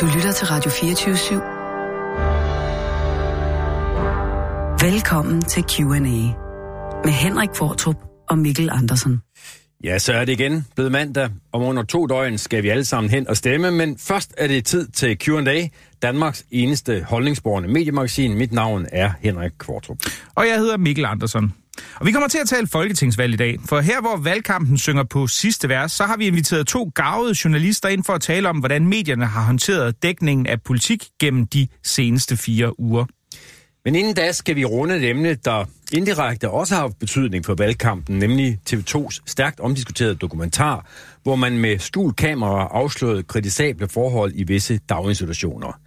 Du lytter til Radio 24 /7. Velkommen til Q&A med Henrik Fortrup og Mikkel Andersen. Ja, så er det igen blevet mandag. Om under to døgn skal vi alle sammen hen og stemme, men først er det tid til Q&A, Danmarks eneste holdningsborgende mediemagasin. Mit navn er Henrik Kvartrup. Og jeg hedder Mikkel Andersen. Og vi kommer til at tale folketingsvalg i dag, for her hvor valgkampen synger på sidste vers, så har vi inviteret to gavede journalister ind for at tale om, hvordan medierne har håndteret dækningen af politik gennem de seneste fire uger. Men inden da skal vi runde et emne, der indirekte også har betydning for valgkampen, nemlig TV2's stærkt omdiskuterede dokumentar, hvor man med skjult kamera afslørede kritisable forhold i visse daginstitutioner.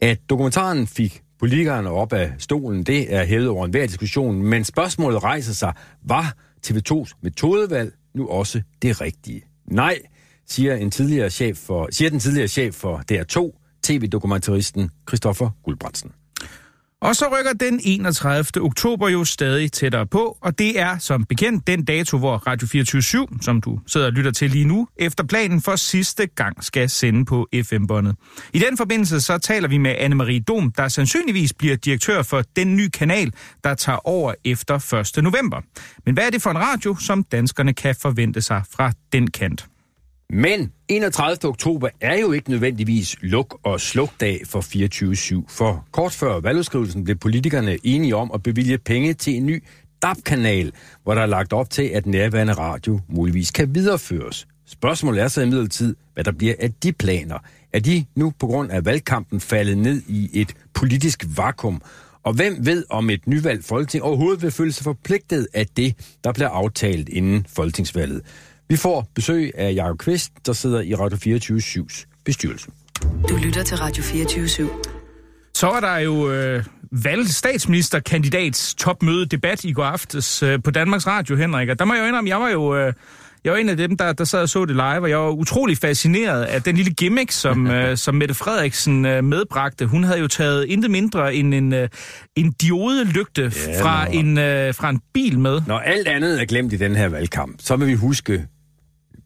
At dokumentaren fik politikerne op af stolen, det er hævet over enhver diskussion, men spørgsmålet rejser sig, var TV2's metodevalg nu også det rigtige? Nej, siger, en tidligere chef for, siger den tidligere chef for DR2, tv-dokumentaristen Christoffer Guldbrandsen. Og så rykker den 31. oktober jo stadig tættere på, og det er som bekendt den dato, hvor Radio 24 som du sidder og lytter til lige nu, efter planen for sidste gang skal sende på FM-båndet. I den forbindelse så taler vi med Anne-Marie Dom, der sandsynligvis bliver direktør for den nye kanal, der tager over efter 1. november. Men hvad er det for en radio, som danskerne kan forvente sig fra den kant? Men 31. oktober er jo ikke nødvendigvis luk- og slukdag for 24-7, for kort før valgudskrivelsen blev politikerne enige om at bevilge penge til en ny DAB-kanal, hvor der er lagt op til, at nærværende radio muligvis kan videreføres. Spørgsmålet er så imidlertid, hvad der bliver af de planer. Er de nu på grund af valgkampen faldet ned i et politisk vakuum? Og hvem ved, om et nyvalgt folketing overhovedet vil føle sig forpligtet af det, der bliver aftalt inden folketingsvalget? Vi får besøg af Jakob Kvist, der sidder i Radio 24-7's bestyrelse. Du lytter til Radio 24 /7. Så var der jo øh, valg statsministerkandidats topmøde debat i går aftes øh, på Danmarks Radio, Henrik. Og der må jeg jo indrømme, jeg var jo... Øh, jeg var en af dem, der, der sad og så det live, og jeg var utrolig fascineret af den lille gimmick, som, øh, som Mette Frederiksen øh, medbragte. Hun havde jo taget intet mindre end en, øh, en diodelygte ja, fra, en, øh, fra en bil med. Når alt andet er glemt i den her valgkamp, så vil vi huske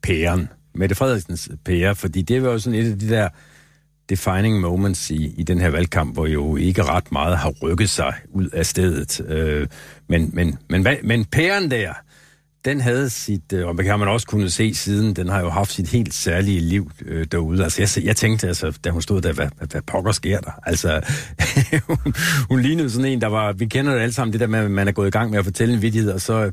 pæren. Mette Frederiksens pære, fordi det var jo sådan et af de der defining moments i, i den her valgkamp, hvor jo ikke ret meget har rykket sig ud af stedet. Øh, men, men, men, men pæren der, den havde sit, øh, og det har man også kunne se siden, den har jo haft sit helt særlige liv øh, derude. Altså, jeg, jeg tænkte, altså, da hun stod der, hvad, hvad, hvad pokker sker der? Altså, hun, hun lignede sådan en, der var, vi kender det alle sammen, det der med, at man er gået i gang med at fortælle en vidighed, og så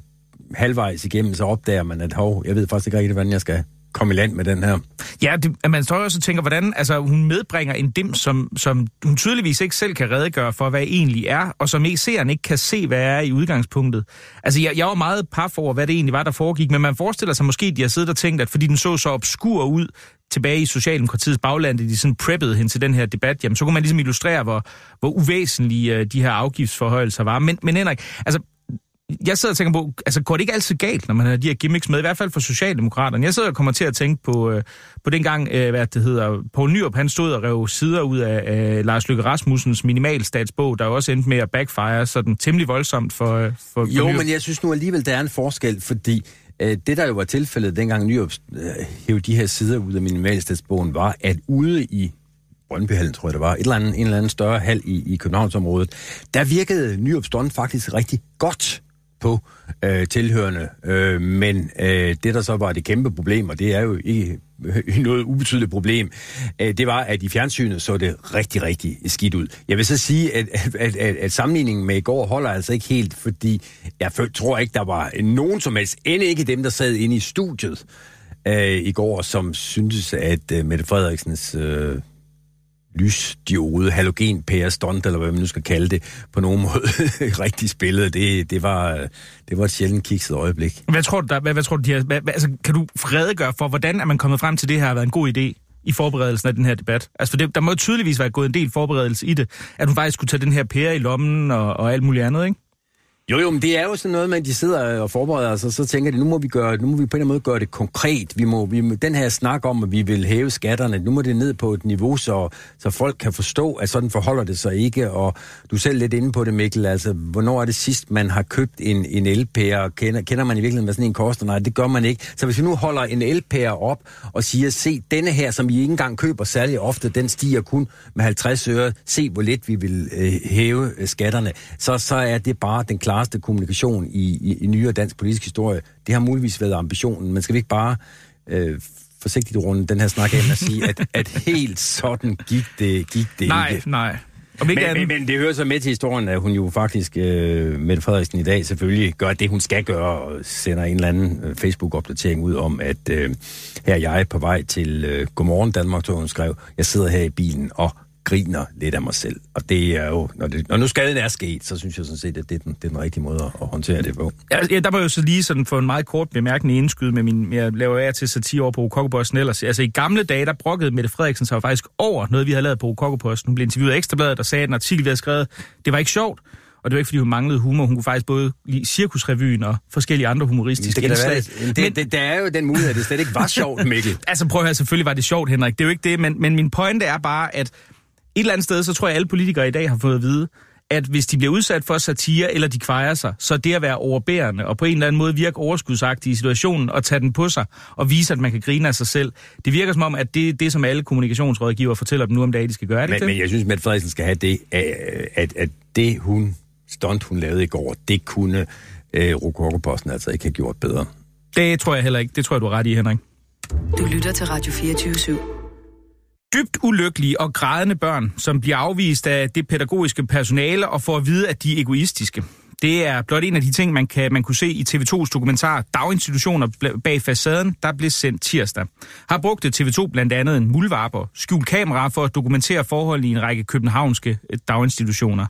halvvejs igennem, så opdager man, at hov, jeg ved faktisk ikke rigtig, hvordan jeg skal komme i land med den her. Ja, det, at man står også og tænker, hvordan altså, hun medbringer en dim, som, som hun tydeligvis ikke selv kan redegøre for, hvad egentlig er, og som seeren ikke kan se, hvad er i udgangspunktet. Altså, jeg, jeg var meget paf over, hvad det egentlig var, der foregik, men man forestiller sig måske, at de har siddet og tænkt, at fordi den så så obskur ud tilbage i Socialdemokratiets bagland, at de sådan preppede hen til den her debat, jamen så kunne man ligesom illustrere, hvor, hvor uvæsentlige øh, de her afgiftsforhøjelser var. Men, men Henrik, altså, jeg sidder og tænker på, altså går det ikke altid galt, når man har de her gimmicks med, i hvert fald for Socialdemokraterne. Jeg sidder og kommer til at tænke på, øh, på den gang, øh, hvad det hedder, Poul Nyrup, han stod og rev sider ud af øh, Lars Løkke Rasmussens minimalstatsbog, der også endte med at backfire sådan temmelig voldsomt for, øh, for, for Jo, Nyrup. men jeg synes nu alligevel, der er en forskel, fordi øh, det, der jo var tilfældet, dengang Nyrup øh, hævde de her sider ud af minimalstatsbogen, var, at ude i Brøndbyhallen, tror jeg det var, et eller andet, en eller anden større hal i, i Københavnsområdet, der virkede Nyrup faktisk rigtig godt på øh, tilhørende. Øh, men øh, det, der så var det kæmpe problem, og det er jo ikke noget ubetydeligt problem, øh, det var, at i fjernsynet så det rigtig, rigtig skidt ud. Jeg vil så sige, at, at, at, at sammenligningen med i går holder altså ikke helt, fordi jeg tror ikke, der var nogen som helst, end ikke dem, der sad inde i studiet øh, i går, som syntes, at øh, Mette Frederiksens øh, lysdiode, halogenpære stunt, eller hvad man nu skal kalde det, på nogen måde rigtig spillet. Det, det, var, det var et sjældent kikset øjeblik. Hvad tror du, der, hvad, hvad tror du, de her, hvad, hvad, altså, kan du redegøre for, hvordan er man kommet frem til, det her har været en god idé i forberedelsen af den her debat? Altså, for det, der må tydeligvis være gået en del forberedelse i det, at hun faktisk skulle tage den her pære i lommen og, og alt muligt andet, ikke? Jo, jo, men det er jo sådan noget med, at de sidder og forbereder sig, så tænker de, nu må vi, gøre, nu må vi på en eller anden måde gøre det konkret. Vi må, vi må, den her snak om, at vi vil hæve skatterne, nu må det ned på et niveau, så, så folk kan forstå, at sådan forholder det sig ikke. Og du er selv lidt inde på det, Mikkel, altså, hvornår er det sidst, man har købt en, en elpære? Kender, kender man i virkeligheden, hvad sådan en koster? Nej, det gør man ikke. Så hvis vi nu holder en elpære op og siger, se, denne her, som I ikke engang køber særlig ofte, den stiger kun med 50 øre. Se, hvor lidt vi vil øh, hæve øh, skatterne. Så, så er det bare den klareste kommunikation i, i, i nyere dansk politisk historie. Det har muligvis været ambitionen, men skal vi ikke bare øh, forsigtigt runde den her snak af med at sige, at, at helt sådan gik det, gik det Nej, ikke. nej. Og Men, men, men det hører så med til historien, at hun jo faktisk, øh, Mette Frederiksen i dag selvfølgelig, gør det, hun skal gøre, og sender en eller anden øh, Facebook-opdatering ud om, at øh, her er jeg på vej til øh, Godmorgen Danmark, hvor hun skrev, jeg sidder her i bilen og griner lidt af mig selv. Og det er jo, når, det, når nu skaden er sket, så synes jeg sådan set, at det er den, det er den rigtige måde at håndtere det på. Ja, der var jo så lige sådan for en meget kort bemærkning indskyde med min, jeg laver af til satire over på Rokokoposten ellers. Altså i gamle dage, der brokkede Mette Frederiksen sig faktisk over noget, vi havde lavet på Rokokoposten. Hun blev interviewet af Ekstrabladet, der sagde, at en artikel, vi havde skrevet, det var ikke sjovt. Og det var ikke, fordi hun manglede humor. Hun kunne faktisk både lide cirkusrevyen og forskellige andre humoristiske det indslag. Være, det, men, det, der er jo den mulighed, at det slet ikke var sjovt, Mikkel. altså prøv at høre, selvfølgelig var det sjovt, Henrik. Det er jo ikke det, men, men min pointe er bare, at et eller andet sted, så tror jeg, at alle politikere i dag har fået at vide, at hvis de bliver udsat for satire, eller de kvejer sig, så er det at være overbærende, og på en eller anden måde virke overskudsagtig i situationen, og tage den på sig, og vise, at man kan grine af sig selv. Det virker som om, at det er det, som alle kommunikationsrådgiver fortæller dem nu om dagen, de skal gøre. Det men, det? men jeg synes, at Frederiksen skal have det, at, at det hun, stunt hun lavede i går, det kunne øh, Rokokoposten altså ikke have gjort bedre. Det tror jeg heller ikke. Det tror jeg, du har ret i, Henrik. Du lytter til Radio 24 /7 dybt ulykkelige og grædende børn, som bliver afvist af det pædagogiske personale og får at vide, at de er egoistiske. Det er blot en af de ting, man, kan, man kunne se i TV2's dokumentar Daginstitutioner bag facaden, der blev sendt tirsdag. Har brugt TV2 blandt andet en mulvarper, skjult kamera for at dokumentere forholdene i en række københavnske øh, daginstitutioner.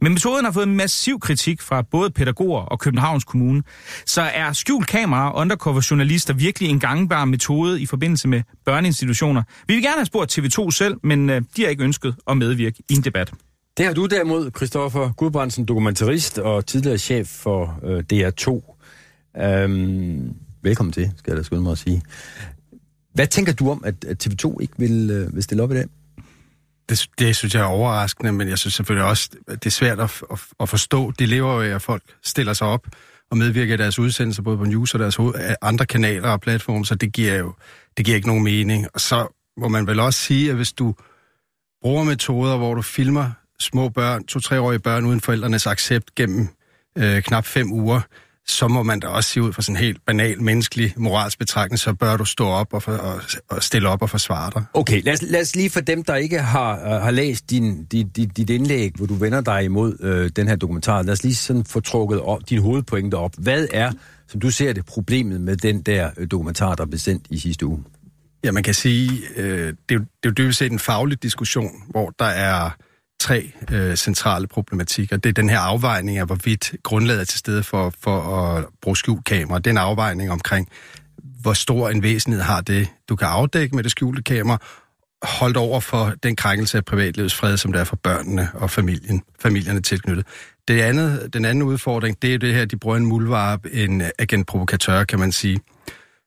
Men metoden har fået massiv kritik fra både pædagoger og Københavns Kommune. Så er skjult kamera og undercover journalister virkelig en gangbar metode i forbindelse med børneinstitutioner? Vi vil gerne have spurgt TV2 selv, men øh, de har ikke ønsket at medvirke i en debat. Det har du derimod, Christoffer Gudbrandsen, dokumentarist og tidligere chef for øh, DR2. Øhm, velkommen til, skal jeg da skynde mig at sige. Hvad tænker du om, at, at TV2 ikke vil, øh, vil stille op i dag? Det, det synes jeg er overraskende, men jeg synes selvfølgelig også, at det er svært at, at, at forstå. De lever jo af, at folk stiller sig op og medvirker i deres udsendelser, både på News og deres andre kanaler og platforme, så det giver jo det giver ikke nogen mening. Og så må man vel også sige, at hvis du bruger metoder, hvor du filmer små børn, to-treårige børn uden forældrenes accept gennem øh, knap fem uger, så må man da også sige ud fra sådan en helt banal menneskelig moralsk betragtning, så bør du stå op og, for, og, og stille op og forsvare dig. Okay, lad os, lad os lige for dem, der ikke har, uh, har læst din, din, din, dit indlæg, hvor du vender dig imod uh, den her dokumentar, lad os lige sådan få trukket op, din hovedpointe op. Hvad er, som du ser det, problemet med den der uh, dokumentar, der blev sendt i sidste uge? Ja, man kan sige, øh, det, er jo, det er jo dybest set en faglig diskussion, hvor der er tre øh, centrale problematikker. Det er den her afvejning af, hvorvidt grundlaget er til stede for, for at bruge skjult kamera. Den afvejning omkring, hvor stor en væsenhed har det, du kan afdække med det skjulte kamera, holdt over for den krænkelse af privatlivets fred, som der er for børnene og familien, familierne tilknyttet. Det andet, den anden udfordring, det er det her, de bruger en muldvarp, en agentprovokatør, kan man sige,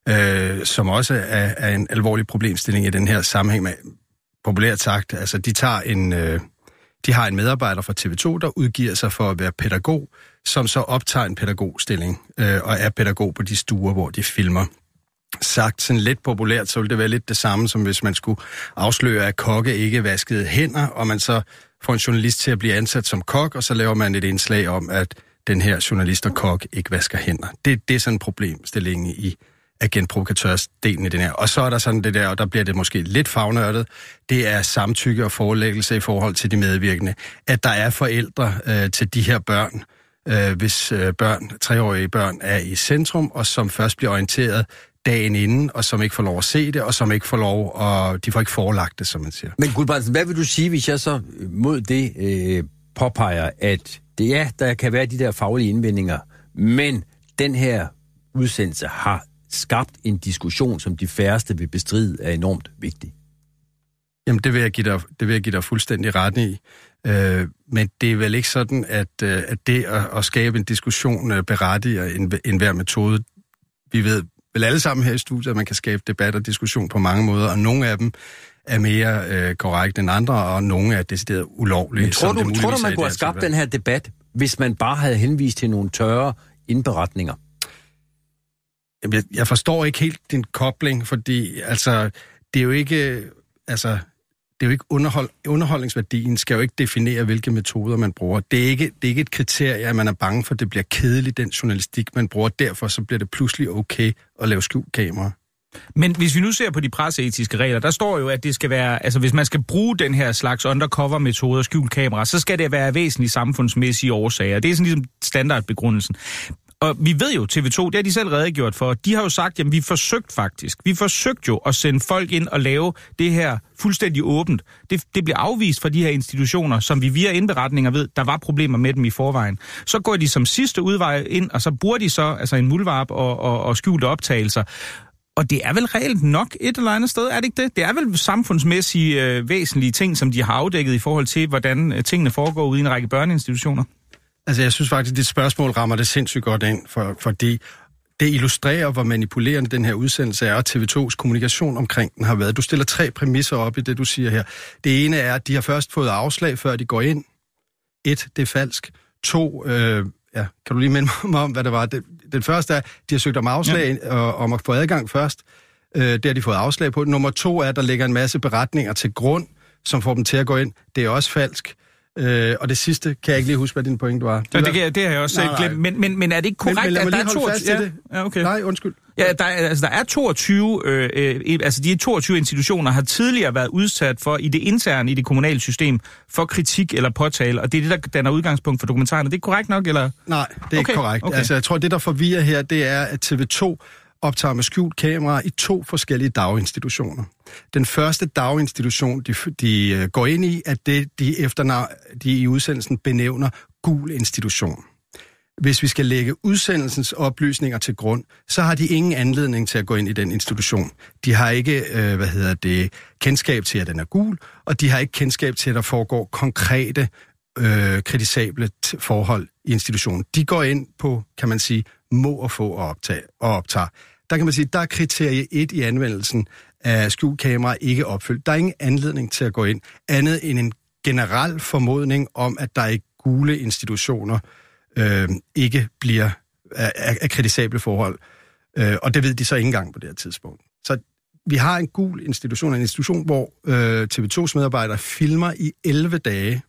øh, som også er, er en alvorlig problemstilling i den her sammenhæng med, populært sagt, altså de tager en... Øh, de har en medarbejder fra TV2, der udgiver sig for at være pædagog, som så optager en pædagogstilling øh, og er pædagog på de stuer, hvor de filmer. Sagt sådan lidt populært, så ville det være lidt det samme, som hvis man skulle afsløre, at kokke ikke vaskede hænder, og man så får en journalist til at blive ansat som kok, og så laver man et indslag om, at den her journalist og kok ikke vasker hænder. Det, det er sådan en problemstilling i agentprovokatørsdelen i den her. Og så er der sådan det der, og der bliver det måske lidt fagnørdet, det er samtykke og forelæggelse i forhold til de medvirkende. At der er forældre øh, til de her børn, øh, hvis øh, børn, treårige børn er i centrum, og som først bliver orienteret dagen inden, og som ikke får lov at se det, og som ikke får lov, og de får ikke forelagt det, som man siger. Men Gulbrandsen, hvad vil du sige, hvis jeg så mod det øh, påpeger, at det er, der kan være de der faglige indvendinger, men den her udsendelse har skabt en diskussion, som de færreste vil bestride, er enormt vigtig. Jamen, det vil jeg give dig, det vil jeg give dig fuldstændig ret i. Øh, men det er vel ikke sådan, at, øh, at det at, at skabe en diskussion øh, berettiger en, enhver metode. Vi ved vel alle sammen her i studiet, at man kan skabe debat og diskussion på mange måder, og nogle af dem er mere øh, korrekte end andre, og nogle er decideret ulovlige. Men tror du, tror du man kunne have skabt den her debat, hvis man bare havde henvist til nogle tørre indberetninger? Jamen, jeg, jeg forstår ikke helt din kobling, fordi altså, det er jo ikke... Altså, det er jo ikke underhold, underholdningsværdien skal jo ikke definere, hvilke metoder man bruger. Det er, ikke, det er ikke et kriterie, at man er bange for, at det bliver kedeligt, den journalistik, man bruger. Derfor så bliver det pludselig okay at lave skjult kamera. Men hvis vi nu ser på de presseetiske regler, der står jo, at det skal være, altså hvis man skal bruge den her slags undercover-metoder, skjult kamera, så skal det være væsentlige samfundsmæssige årsager. Det er sådan ligesom standardbegrundelsen. Og vi ved jo, TV2, det har de selv redegjort for, de har jo sagt, jamen vi forsøgt faktisk, vi forsøgte jo at sende folk ind og lave det her fuldstændig åbent. Det, det bliver afvist fra de her institutioner, som vi via indberetninger ved, der var problemer med dem i forvejen. Så går de som sidste udvej ind, og så bruger de så altså en mulvarp og, og, og skjulte optagelser. Og det er vel reelt nok et eller andet sted, er det ikke det? Det er vel samfundsmæssige øh, væsentlige ting, som de har afdækket i forhold til, hvordan øh, tingene foregår ude i en række børneinstitutioner. Altså, jeg synes faktisk, at dit spørgsmål rammer det sindssygt godt ind, for, fordi det illustrerer, hvor manipulerende den her udsendelse er, og TV2's kommunikation omkring den har været. Du stiller tre præmisser op i det, du siger her. Det ene er, at de har først fået afslag, før de går ind. Et, det er falsk. To, øh, ja, kan du lige minde mig om, hvad det var? Det, den første er, de har søgt om afslag, ja. og, om at få adgang først. Øh, det har de fået afslag på. Nummer to er, at der ligger en masse beretninger til grund, som får dem til at gå ind. Det er også falsk. Øh, og det sidste kan jeg ikke lige huske, hvad din point var. Det, ja, det, det har jeg også nej, glemt. Men, men, men er det ikke korrekt, men, men at der er 22... Fast ja, det. ja, okay. Nej, undskyld. Ja, der, altså, der er 22, øh, øh, altså de 22 institutioner har tidligere været udsat for i det interne i det kommunale system for kritik eller påtale, og det er det, der danner udgangspunkt for dokumentaren. Er det korrekt nok, eller? Nej, det er okay. ikke korrekt. Okay. Altså, jeg tror, det der forvirrer her, det er, at TV2 optager med skjult kamera i to forskellige daginstitutioner. Den første daginstitution, de, de øh, går ind i, er det, de, efter, de i udsendelsen benævner gul institution. Hvis vi skal lægge udsendelsens oplysninger til grund, så har de ingen anledning til at gå ind i den institution. De har ikke, øh, hvad hedder det, kendskab til, at den er gul, og de har ikke kendskab til, at der foregår konkrete, øh, kritisable forhold i institutionen. De går ind på, kan man sige, må og få og, optage, og optage. Der kan man sige, der er kriterie 1 i anvendelsen af skjulkamera ikke opfyldt. Der er ingen anledning til at gå ind, andet end en generel formodning om, at der i gule institutioner øh, ikke bliver af, af kritisable forhold. Øh, og det ved de så ikke engang på det her tidspunkt. Så vi har en gul institution, en institution, hvor øh, TV2's medarbejdere filmer i 11 dage.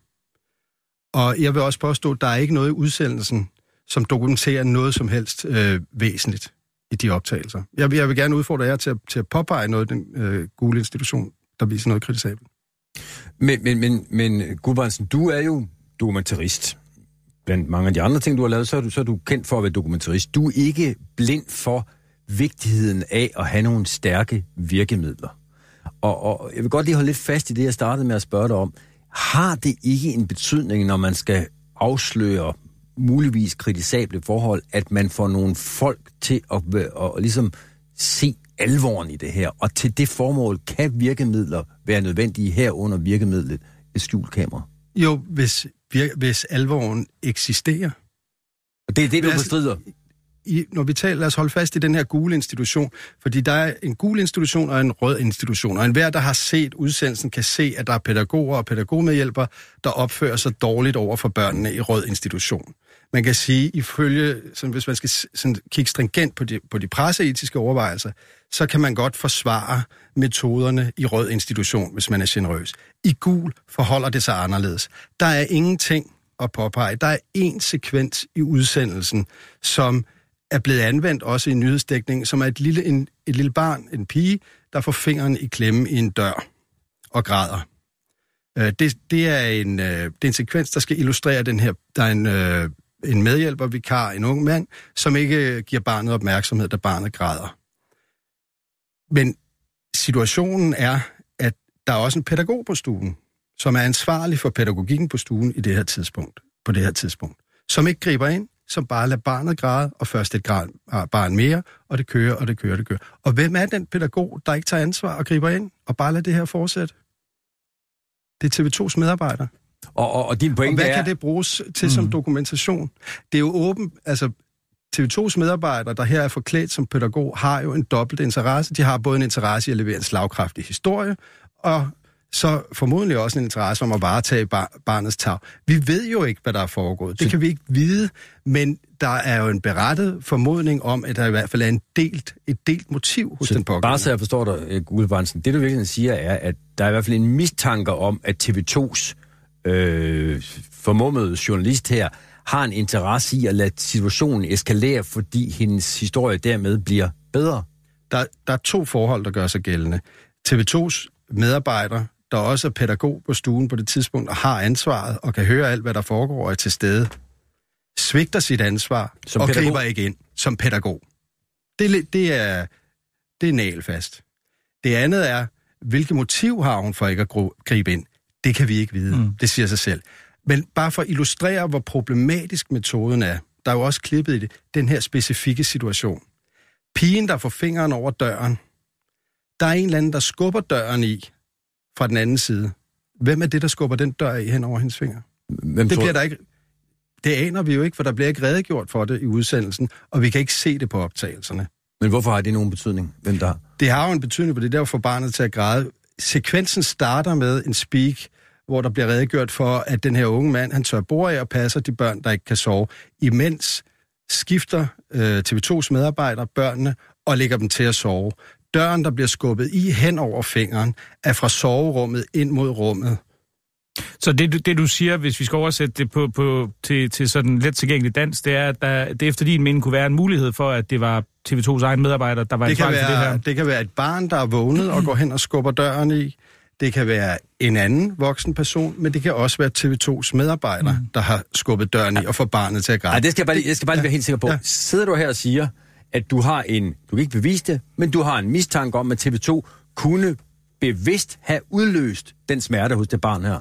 Og jeg vil også påstå, at der er ikke noget i udsendelsen, som dokumenterer noget som helst øh, væsentligt i de optagelser. Jeg, jeg vil gerne udfordre jer til at, til at påpege noget den øh, gule institution, der viser noget kritisabelt. Men, men, men, men Gudbrandsen, du er jo dokumentarist. Blandt mange af de andre ting, du har lavet, så er du, så er du kendt for at være dokumentarist. Du er ikke blind for vigtigheden af at have nogle stærke virkemidler. Og, og jeg vil godt lige holde lidt fast i det, jeg startede med at spørge dig om. Har det ikke en betydning, når man skal afsløre muligvis kritisable forhold, at man får nogle folk til at, at, at ligesom se alvoren i det her, og til det formål kan virkemidler være nødvendige herunder virkemidlet et skjult kamera? Jo, hvis, hvis alvoren eksisterer. Og det er det, du bestrider? I, når vi taler, lad os holde fast i den her gule institution, fordi der er en gul institution og en rød institution, og enhver, der har set udsendelsen, kan se, at der er pædagoger og pædagogmedhjælpere, der opfører sig dårligt over for børnene i rød institution man kan sige, ifølge, sådan, hvis man skal sådan, kigge stringent på de, på de presseetiske overvejelser, så kan man godt forsvare metoderne i rød institution, hvis man er generøs. I gul forholder det sig anderledes. Der er ingenting at påpege. Der er én sekvens i udsendelsen, som er blevet anvendt også i nyhedsdækning, som er et lille, en, et lille barn, en pige, der får fingeren i klemme i en dør og græder. Øh, det, det, er en, øh, det er en sekvens, der skal illustrere den her... Der er en øh, en medhjælper, vikar, en ung mand, som ikke øh, giver barnet opmærksomhed, da barnet græder. Men situationen er, at der er også en pædagog på stuen, som er ansvarlig for pædagogikken på stuen i det her tidspunkt, på det her tidspunkt, som ikke griber ind, som bare lader barnet græde, og først et græd, barn mere, og det kører, og det kører, det kører. Og hvem er den pædagog, der ikke tager ansvar og griber ind, og bare lader det her fortsætte? Det er TV2's medarbejdere. Og, og, og din Og pointe hvad er... kan det bruges til mm. som dokumentation? Det er jo åben, altså TV2's medarbejdere, der her er forklædt som pædagog, har jo en dobbelt interesse. De har både en interesse i at levere en slagkraftig historie, og så formodentlig også en interesse om at varetage bar- barnets tag. Vi ved jo ikke, hvad der er foregået. Det kan vi ikke vide, men der er jo en berettet formodning om, at der i hvert fald er en delt, et delt motiv hos Så den pågældende. Bare så jeg forstår dig, øh, Gulbrandsen. Det du virkelig siger er, at der er i hvert fald en mistanke om, at TV2's øh, formummede journalist her har en interesse i at lade situationen eskalere, fordi hendes historie dermed bliver bedre. Der, der er to forhold, der gør sig gældende. TV2's medarbejdere, der også er pædagog på stuen på det tidspunkt, og har ansvaret og kan høre alt, hvad der foregår og er til stede, svigter sit ansvar Som og pædagog? griber ikke ind som pædagog. Det, det er, det er nalfast. Det andet er, hvilket motiv har hun for ikke at gribe ind? Det kan vi ikke vide. Mm. Det siger sig selv. Men bare for at illustrere, hvor problematisk metoden er, der er jo også klippet i det, den her specifikke situation. Pigen, der får fingeren over døren, der er en eller anden, der skubber døren i fra den anden side. Hvem er det, der skubber den dør i hen over hendes finger? Hvem Det bliver der ikke... Det aner vi jo ikke, for der bliver ikke redegjort for det i udsendelsen, og vi kan ikke se det på optagelserne. Men hvorfor har det nogen betydning? Hvem der? Det har jo en betydning på det der for barnet til at græde. Sekvensen starter med en speak, hvor der bliver redegjort for, at den her unge mand, han tør bord af og passer de børn, der ikke kan sove. Imens skifter øh, TV2's medarbejdere børnene og lægger dem til at sove. Døren, der bliver skubbet i hen over fingeren, er fra soverummet ind mod rummet. Så det, du- det du siger, hvis vi skal oversætte det på, på, til, til sådan let tilgængelig dans, det er, at der, det efter din mening kunne være en mulighed for, at det var TV2's egen medarbejder, der var Det kan, ansvarlig for det være, her. det kan være et barn, der er vågnet og går hen og skubber døren i. Det kan være en anden voksen person, men det kan også være TV2's medarejder, mm. der har skubbet døren i og får barnet til at græde. Ej, det skal jeg bare lige, jeg skal bare lige være helt sikker på. Ja. Sidder du her og siger, at du har en, du kan ikke bevise det, men du har en mistanke om, at TV2 kunne bevidst have udløst den smerte hos det barn her?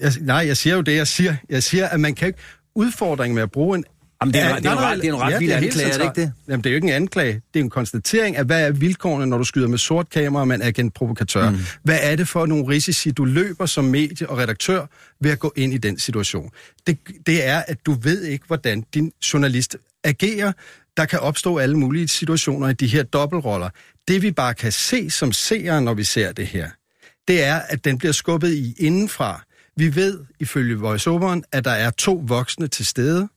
Jeg, nej, jeg siger jo det, jeg siger. Jeg siger, at man kan ikke... Udfordringen med at bruge en... Jamen, det er, Ja, det er, nej, ret, det er en ret ja, vild anklage, er det ikke det? Jamen, det er jo ikke en anklage. Det er en konstatering af, hvad er vilkårene, når du skyder med sort kamera, og man er agentprovokatør. Mm. Hvad er det for nogle risici, du løber som medie og redaktør ved at gå ind i den situation? Det, det er, at du ved ikke, hvordan din journalist agerer. Der kan opstå alle mulige situationer i de her dobbeltroller. Det vi bare kan se som seere, når vi ser det her, det er, at den bliver skubbet i indenfra. Vi ved, ifølge voiceoveren, at der er to voksne til stede.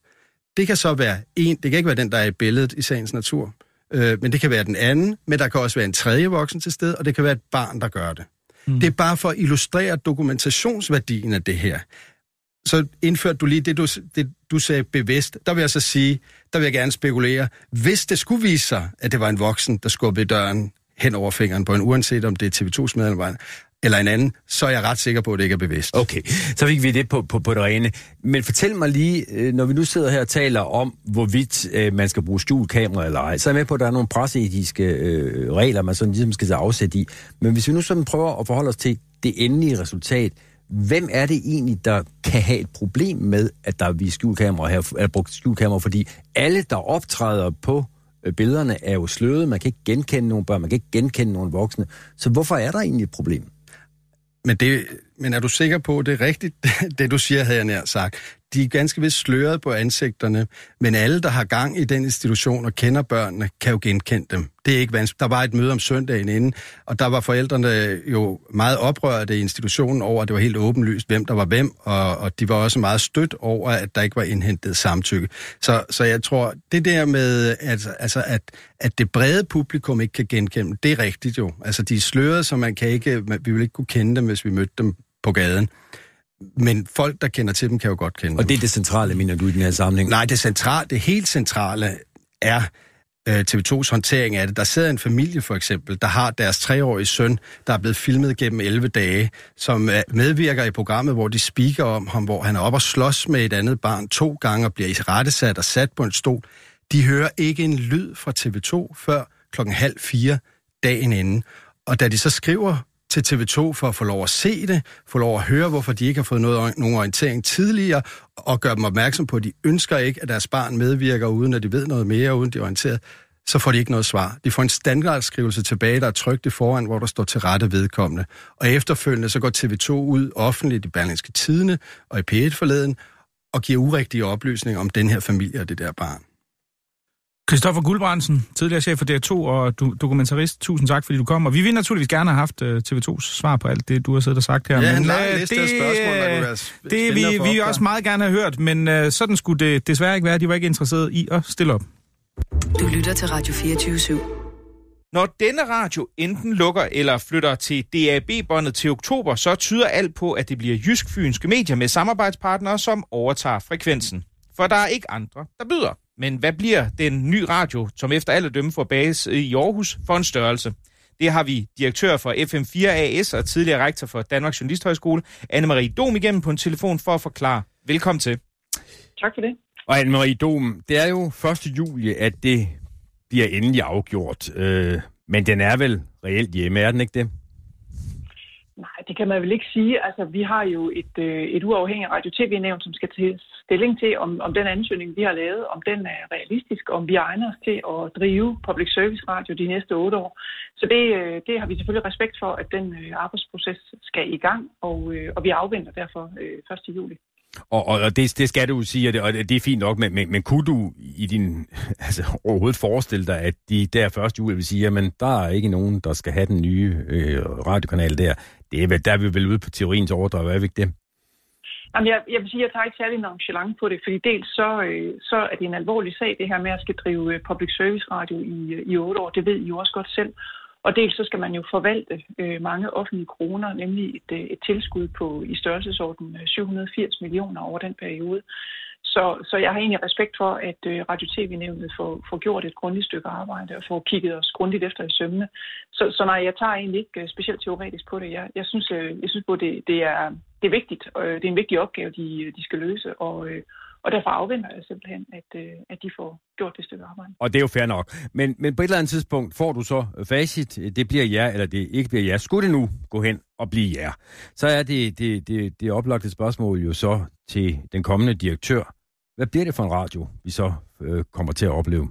Det kan så være en, det kan ikke være den, der er i billedet i sagens natur, øh, men det kan være den anden, men der kan også være en tredje voksen til stede, og det kan være et barn, der gør det. Mm. Det er bare for at illustrere dokumentationsværdien af det her. Så indførte du lige det du, det, du sagde bevidst. Der vil jeg så sige, der vil jeg gerne spekulere, hvis det skulle vise sig, at det var en voksen, der skubbede døren hen over fingeren på en, uanset om det er TV2's medarbejder eller en anden, så er jeg ret sikker på, at det ikke er bevidst. Okay, så fik vi det på, på, på det rene. Men fortæl mig lige, øh, når vi nu sidder her og taler om, hvorvidt øh, man skal bruge skjulkamera eller ej, så er jeg med på, at der er nogle presseetiske øh, regler, man sådan ligesom skal tage afsæt i. Men hvis vi nu sådan prøver at forholde os til det endelige resultat, hvem er det egentlig, der kan have et problem med, at der er skjulkamera her, er brugt skjulkamera? Fordi alle, der optræder på øh, billederne, er jo sløde, Man kan ikke genkende nogen børn, man kan ikke genkende nogen voksne. Så hvorfor er der egentlig et problem? Men, det, men er du sikker på, at det er rigtigt, det du siger, havde jeg nær sagt? De er ganske vist sløret på ansigterne, men alle, der har gang i den institution og kender børnene, kan jo genkende dem. Det er ikke vanskeligt. Der var et møde om søndagen inden, og der var forældrene jo meget oprørte i institutionen over, at det var helt åbenlyst, hvem der var hvem, og, og de var også meget stødt over, at der ikke var indhentet samtykke. Så, så jeg tror, det der med, at, altså, at, at det brede publikum ikke kan genkende dem, det er rigtigt jo. Altså, de er sløret, så man kan ikke, vi vil ikke kunne kende dem, hvis vi mødte dem på gaden. Men folk, der kender til dem, kan jo godt kende Og det er det centrale, mener du, i den her sammenhæng? Nej, det, centrale, det helt centrale er øh, TV2's håndtering af det. Der sidder en familie for eksempel, der har deres treårige søn, der er blevet filmet gennem 11 dage, som øh, medvirker i programmet, hvor de speaker om ham, hvor han er oppe og slås med et andet barn to gange og bliver i rettesat og sat på en stol. De hører ikke en lyd fra TV2 før klokken halv fire dagen inden. Og da de så skriver til TV2 for at få lov at se det, få lov at høre, hvorfor de ikke har fået noget, nogen orientering tidligere, og gøre dem opmærksom på, at de ønsker ikke, at deres barn medvirker, uden at de ved noget mere, uden de er orienteret, så får de ikke noget svar. De får en standardskrivelse tilbage, der er trykt det foran, hvor der står til rette vedkommende. Og efterfølgende så går TV2 ud offentligt i Berlingske Tidene og i P1 forleden og giver urigtige oplysninger om den her familie og det der barn. Christoffer Guldbrandsen, tidligere chef for DR2 og du, dokumentarist, tusind tak, fordi du kom. Og vi vil naturligvis gerne have haft uh, TV2's svar på alt det, du har siddet og sagt her. Ja, men, en lang uh, liste det, af spørgsmål, der kunne være det vi, vi også meget gerne have hørt, men uh, sådan skulle det desværre ikke være. De var ikke interesseret i at stille op. Du lytter til Radio 24 /7. Når denne radio enten lukker eller flytter til DAB-båndet til oktober, så tyder alt på, at det bliver jysk-fynske medier med samarbejdspartnere, som overtager frekvensen. For der er ikke andre, der byder. Men hvad bliver den ny radio, som efter alle dømme får base i Aarhus, for en størrelse? Det har vi direktør for FM4 AS og tidligere rektor for Danmarks Journalisthøjskole, Anne-Marie Dom igennem på en telefon for at forklare. Velkommen til. Tak for det. Og Anne-Marie Dom, det er jo 1. juli, at det bliver endelig afgjort. Øh, men den er vel reelt hjemme, er den ikke det? Nej, det kan man vel ikke sige. Altså, vi har jo et, øh, et uafhængigt radio-tv-nævn, som skal tage stilling til, om, om den ansøgning, vi har lavet, om den er realistisk, om vi egner os til at drive public service radio de næste otte år. Så det, øh, det har vi selvfølgelig respekt for, at den øh, arbejdsproces skal i gang, og, øh, og vi afventer derfor øh, 1. juli. Og, og, og det, det skal du sige, og det, og det er fint nok, men, men, men kunne du i din altså, overhovedet forestille dig, at de der 1. juli vil sige, at der er ikke nogen, der skal have den nye øh, radiokanal der. Det er vel, der er vi vel ude på teoriens overdrev, er vi ikke det? Jamen, jeg, jeg vil sige, at jeg tager ikke særlig nonchalant på det, fordi dels så, øh, så er det en alvorlig sag, det her med at skal drive øh, public service radio i, øh, i otte år. Det ved I jo også godt selv. Og dels så skal man jo forvalte øh, mange offentlige kroner, nemlig et, øh, et tilskud på i størrelsesorden 780 millioner over den periode. Så, så jeg har egentlig respekt for, at øh, Radio TV-nævnet får, får gjort et grundigt stykke arbejde og får kigget os grundigt efter i sømmene. Så, så nej, jeg tager egentlig ikke øh, specielt teoretisk på det. Jeg, jeg synes, øh, jeg synes både, det, det, er, det er vigtigt, og øh, det er en vigtig opgave, de, de skal løse. Og, øh, og derfor afventer jeg simpelthen, at, øh, at de får gjort det stykke arbejde. Og det er jo fair nok. Men, men på et eller andet tidspunkt får du så facit, det bliver jer, eller det ikke bliver jer. Skulle det nu gå hen og blive jer, så er det, det, det, det oplagte spørgsmål jo så til den kommende direktør. Hvad bliver det for en radio, vi så øh, kommer til at opleve?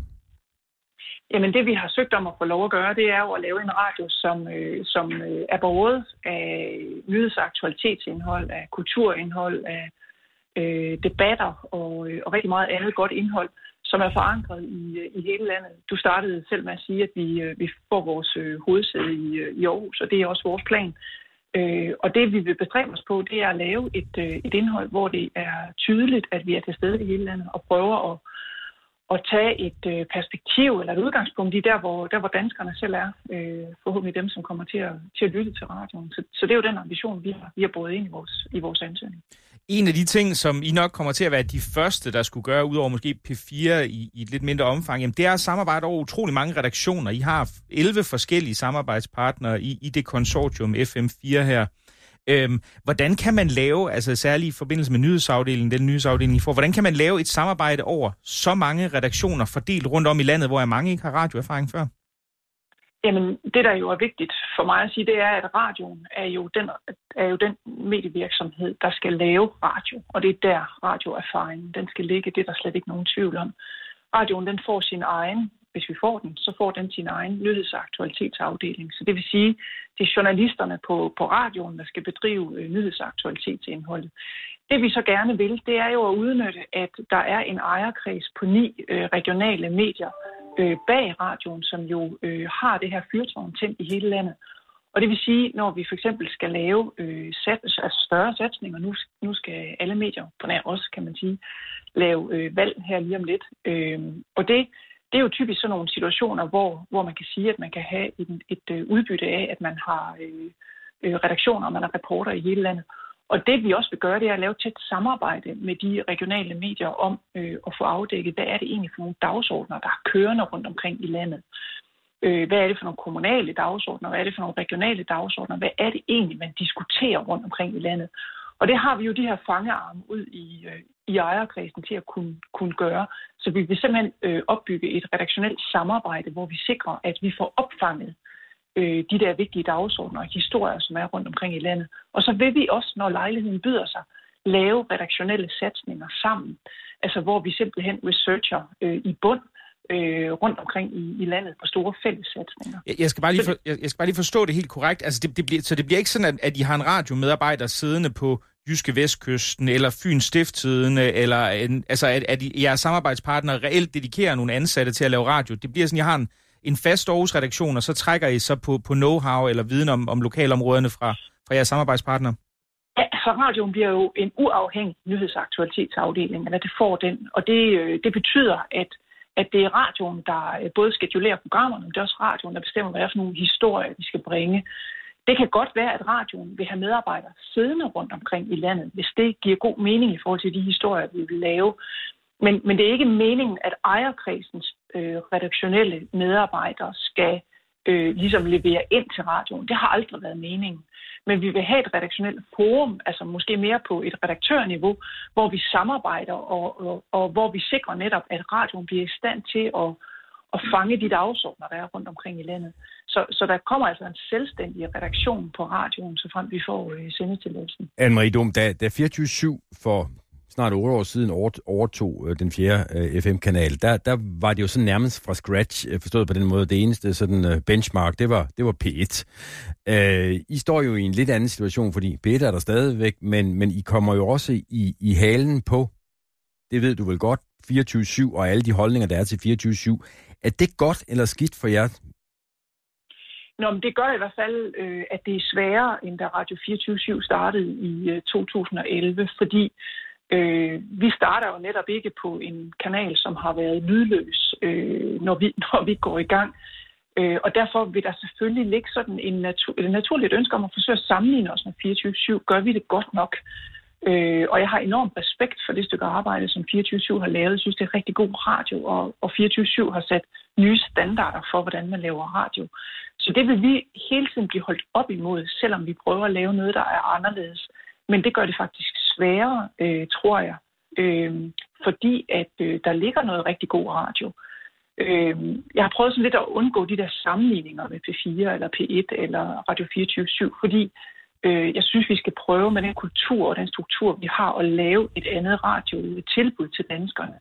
Jamen det, vi har søgt om at få lov at gøre, det er jo at lave en radio, som, øh, som øh, er både af nyheds- og aktualitetsindhold, af kulturindhold, af øh, debatter og, øh, og rigtig meget andet godt indhold, som er forankret i, øh, i hele landet. Du startede selv med at sige, at vi, øh, vi får vores øh, hovedsæde i, øh, i Aarhus, og det er også vores plan. Øh, og det, vi vil bestræbe os på, det er at lave et, øh, et indhold, hvor det er tydeligt, at vi er til stede i hele landet og prøver at, at tage et øh, perspektiv eller et udgangspunkt i der, hvor, der, hvor danskerne selv er. Øh, forhåbentlig dem, som kommer til at, til at lytte til radioen. Så, så det er jo den ambition, vi har, vi har båret ind i vores, i vores ansøgning. En af de ting, som I nok kommer til at være de første, der skulle gøre, udover måske P4 i, i et lidt mindre omfang, jamen det er at samarbejde over utrolig mange redaktioner. I har 11 forskellige samarbejdspartnere i, i det konsortium FM4 her. Øhm, hvordan kan man lave, altså særligt i forbindelse med nyhedsafdelingen, den nyhedsafdeling I får, hvordan kan man lave et samarbejde over så mange redaktioner fordelt rundt om i landet, hvor mange ikke har radioerfaring før? Jamen, det der jo er vigtigt for mig at sige, det er, at radioen er jo den, er jo den medievirksomhed, der skal lave radio. Og det er der radioerfaringen, den skal ligge. Det er der slet ikke nogen tvivl om. Radioen, den får sin egen, hvis vi får den, så får den sin egen nyhedsaktualitetsafdeling. aktualitetsafdeling. Så det vil sige, det er journalisterne på, på radioen, der skal bedrive øh, nyheds- Det vi så gerne vil, det er jo at udnytte, at der er en ejerkreds på ni øh, regionale medier, øh, bag radioen, som jo øh, har det her fyrtårn tændt i hele landet. Og det vil sige, når vi for eksempel skal lave øh, sat, altså større satsninger, nu, nu skal alle medier, på nær os kan man sige, lave øh, valg her lige om lidt. Øh, og det, det er jo typisk sådan nogle situationer, hvor, hvor man kan sige, at man kan have et, et, udbytte af, at man har øh, øh redaktioner, og man har reporter i hele landet. Og det vi også vil gøre, det er at lave tæt samarbejde med de regionale medier om øh, at få afdækket, hvad er det egentlig for nogle dagsordner, der er kørende rundt omkring i landet. Øh, hvad er det for nogle kommunale dagsordner? Hvad er det for nogle regionale dagsordner? Hvad er det egentlig, man diskuterer rundt omkring i landet? Og det har vi jo de her fangearme ud i, øh, i ejerkredsen til at kunne, kunne gøre. Så vi vil simpelthen øh, opbygge et redaktionelt samarbejde, hvor vi sikrer, at vi får opfanget øh, de der vigtige dagsordner og historier, som er rundt omkring i landet. Og så vil vi også, når lejligheden byder sig, lave redaktionelle satsninger sammen. Altså hvor vi simpelthen researcher øh, i bund øh, rundt omkring i, i landet på store fællessatsninger. Jeg, jeg, skal bare lige for, jeg, jeg skal bare lige forstå det helt korrekt. Altså, det, det bliver, så det bliver ikke sådan, at, at I har en radiomedarbejder siddende på Jyske Vestkysten, eller Fyns Stifttidene, eller en, altså, at, at jeres samarbejdspartnere reelt dedikerer nogle ansatte til at lave radio. Det bliver sådan, at har en, en fast Aarhus-redaktion, og så trækker I så på, på know-how eller viden om, om lokalområderne fra, fra jeres samarbejdspartnere? Ja, så radioen bliver jo en uafhængig nyhedsaktualitetsafdeling, eller det får den, og det, øh, det betyder, at at det er radioen, der øh, både schedulerer programmerne, men det er også radioen, der bestemmer, hvad det er for nogle historier, de skal bringe. Det kan godt være, at radioen vil have medarbejdere siddende rundt omkring i landet, hvis det giver god mening i forhold til de historier, vi vil lave. Men, men det er ikke meningen, at ejerkredsens øh, redaktionelle medarbejdere skal øh, ligesom levere ind til radioen. Det har aldrig været meningen. Men vi vil have et redaktionelt forum, altså måske mere på et redaktørniveau, hvor vi samarbejder og, og, og hvor vi sikrer netop, at radioen bliver i stand til at, at fange de dagsordner, der er rundt omkring i landet. Så, så der kommer altså en selvstændig redaktion på radioen, så frem vi får øh, sendetilladelsen. Anne-Marie Dum, da, da 24 for snart 8 år siden overtog øh, den fjerde øh, FM-kanal, der, der var det jo sådan nærmest fra scratch, øh, forstået på den måde. Det eneste sådan øh, benchmark, det var, det var P1. Øh, I står jo i en lidt anden situation, fordi P1 er der stadigvæk, men, men I kommer jo også i, i halen på, det ved du vel godt, 24-7 og alle de holdninger, der er til 24-7. Er det godt eller skidt for jer? Nå, men det gør i hvert fald, øh, at det er sværere, end da Radio 24-7 startede i øh, 2011, fordi Øh, vi starter jo netop ikke på en kanal, som har været lydløs, øh, når, vi, når vi går i gang. Øh, og derfor vil der selvfølgelig ligge sådan en natu- naturligt ønske om at forsøge at sammenligne os med 24-7. Gør vi det godt nok? Øh, og jeg har enorm respekt for det stykke arbejde, som 24-7 har lavet. Jeg synes, det er rigtig god radio, og, og 24-7 har sat nye standarder for, hvordan man laver radio. Så det vil vi hele tiden blive holdt op imod, selvom vi prøver at lave noget, der er anderledes. Men det gør det faktisk sværere, øh, tror jeg, øh, fordi at øh, der ligger noget rigtig god radio. Øh, jeg har prøvet sådan lidt at undgå de der sammenligninger med P4 eller P1 eller Radio 24-7, fordi øh, jeg synes, vi skal prøve med den kultur og den struktur, vi har, at lave et andet radiotilbud øh, til danskerne.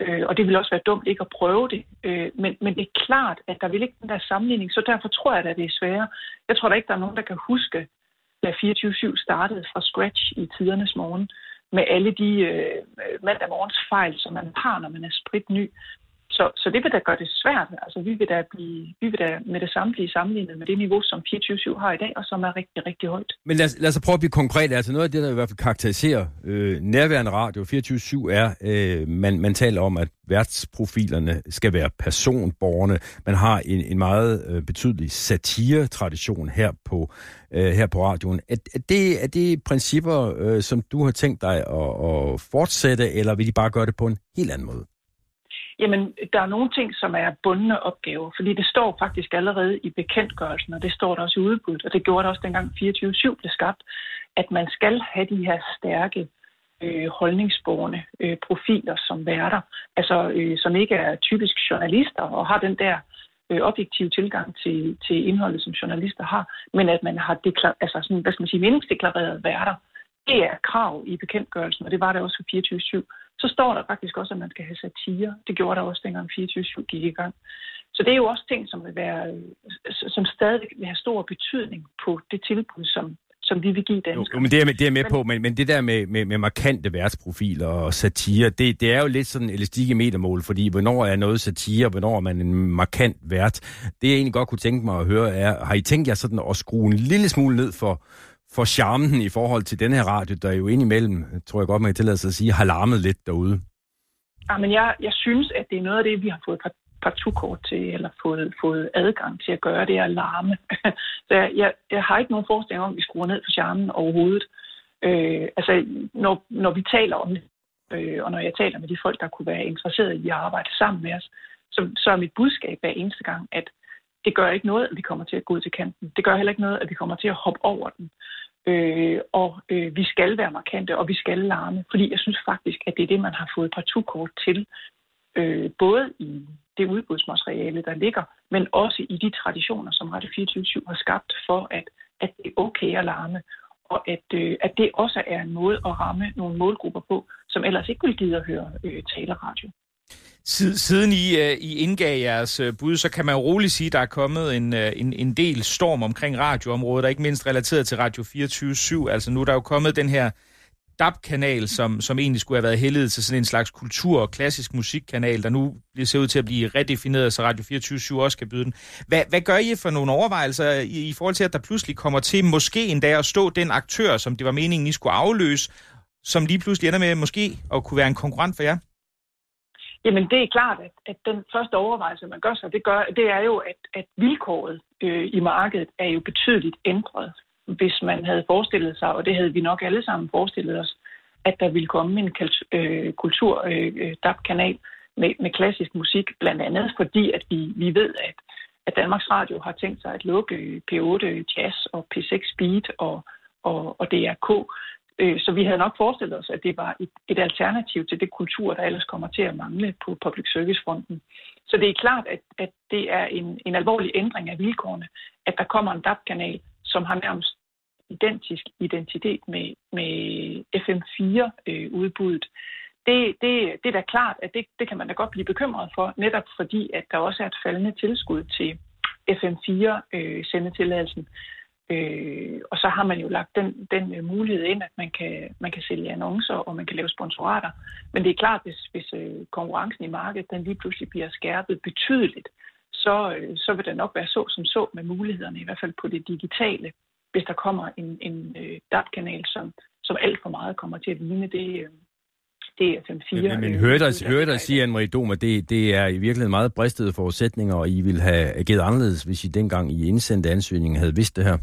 Øh, og det vil også være dumt ikke at prøve det. Øh, men, men det er klart, at der vil ikke den der sammenligning, så derfor tror jeg, at det er sværere. Jeg tror da ikke, der er nogen, der kan huske da 24-7 startede fra scratch i tidernes morgen, med alle de øh, mandag morgens fejl, som man har, når man er sprit ny. Så, så det vil da gøre det svært. Altså, vi vil da, blive, vi vil da med det samme blive sammenlignet med det niveau, som 24-7 har i dag, og som er rigtig, rigtig højt. Men lad os, lad os prøve at blive konkret. Altså noget af det, der i hvert fald karakteriserer øh, nærværende radio 24-7, er, øh, man, man taler om, at værtsprofilerne skal være personborgerne. Man har en, en meget øh, betydelig satire-tradition her på, øh, her på radioen. Er, er, det, er det principper, øh, som du har tænkt dig at, at fortsætte, eller vil de bare gøre det på en helt anden måde? Jamen, der er nogle ting, som er bundne opgaver, fordi det står faktisk allerede i bekendtgørelsen, og det står der også i udbuddet, og det gjorde det også dengang 24-7 blev skabt, at man skal have de her stærke øh, holdningsborgende øh, profiler som værter, altså øh, som ikke er typisk journalister og har den der øh, objektive tilgang til, til indholdet, som journalister har, men at man har deklar- altså sådan, hvad skal man sige, meningsdeklareret værter. Det er krav i bekendtgørelsen, og det var det også for 24-7 så står der faktisk også, at man skal have satire. Det gjorde der også dengang 24 gik i gang. Så det er jo også ting, som, vil være, som stadig vil have stor betydning på det tilbud, som, som vi vil give danskere. Jo, men det er, det er med på, men, men det der med, med, med markante værtsprofiler og satire, det, det er jo lidt sådan elastik i metermål, fordi hvornår er noget satire, hvornår er man en markant vært. Det jeg egentlig godt kunne tænke mig at høre er, har I tænkt jer sådan at skrue en lille smule ned for, for charmen i forhold til den her radio, der jo indimellem, tror jeg godt, man kan tillade sig at sige, har larmet lidt derude? Ja, men jeg, jeg synes, at det er noget af det, vi har fået partukort til, eller fået, fået adgang til at gøre, det er at larme. Så jeg, jeg, jeg har ikke nogen forestilling om, at vi skruer ned for charmen overhovedet. Øh, altså, når, når vi taler om det, øh, og når jeg taler med de folk, der kunne være interesserede i at arbejde sammen med os, så, så er mit budskab hver eneste gang, at det gør ikke noget, at vi kommer til at gå ud til kanten. Det gør heller ikke noget, at vi kommer til at hoppe over den. Øh, og øh, vi skal være markante, og vi skal larme, fordi jeg synes faktisk, at det er det, man har fået partukort til, øh, både i det udbudsmateriale, der ligger, men også i de traditioner, som Radio 24 har skabt for, at, at det er okay at larme, og at, øh, at det også er en måde at ramme nogle målgrupper på, som ellers ikke vil gide at høre øh, taleradio. Siden I, uh, I indgav jeres uh, bud, så kan man jo roligt sige, at der er kommet en, uh, en, en del storm omkring radioområdet, og ikke mindst relateret til Radio 24 Altså nu er der jo kommet den her DAB-kanal, som, som egentlig skulle have været heldet til sådan en slags kultur- og klassisk musikkanal, der nu bliver ser ud til at blive redefineret, så Radio 24 også kan byde den. Hvad, hvad gør I for nogle overvejelser i, i forhold til, at der pludselig kommer til måske endda at stå den aktør, som det var meningen, I skulle afløse, som lige pludselig ender med måske at kunne være en konkurrent for jer? Jamen, det er klart, at, at den første overvejelse, man gør sig, det, gør, det er jo, at, at vilkåret øh, i markedet er jo betydeligt ændret. Hvis man havde forestillet sig, og det havde vi nok alle sammen forestillet os, at der ville komme en øh, kultur-DAB-kanal øh, øh med, med klassisk musik, blandt andet fordi, at vi, vi ved, at, at Danmarks Radio har tænkt sig at lukke øh, P8 Jazz og P6 Beat og, og, og DRK. Øh, så vi havde nok forestillet os, at det var et, et alternativ til det kultur, der ellers kommer til at mangle på public service-fronten. Så det er klart, at, at det er en, en alvorlig ændring af vilkårene, at der kommer en DAB-kanal, som har nærmest identisk identitet med, med FM4-udbuddet. Øh, det, det, det er da klart, at det, det kan man da godt blive bekymret for, netop fordi, at der også er et faldende tilskud til FM4-sendetilladelsen. Øh, Øh, og så har man jo lagt den, den øh, mulighed ind, at man kan, man kan sælge annoncer, og man kan lave sponsorater. Men det er klart, hvis, hvis øh, konkurrencen i markedet den lige pludselig bliver skærpet betydeligt, så, øh, så vil det nok være så som så med mulighederne, i hvert fald på det digitale, hvis der kommer en, en øh, DAB-kanal, som, som alt for meget kommer til at ligne det, øh, det er 5 4 Men, men hører dig, hører dig sige, Anne-Marie Dom, at det, det er i virkeligheden meget bristede forudsætninger, og I ville have ageret anderledes, hvis I dengang I indsendte ansøgningen havde vidst det her?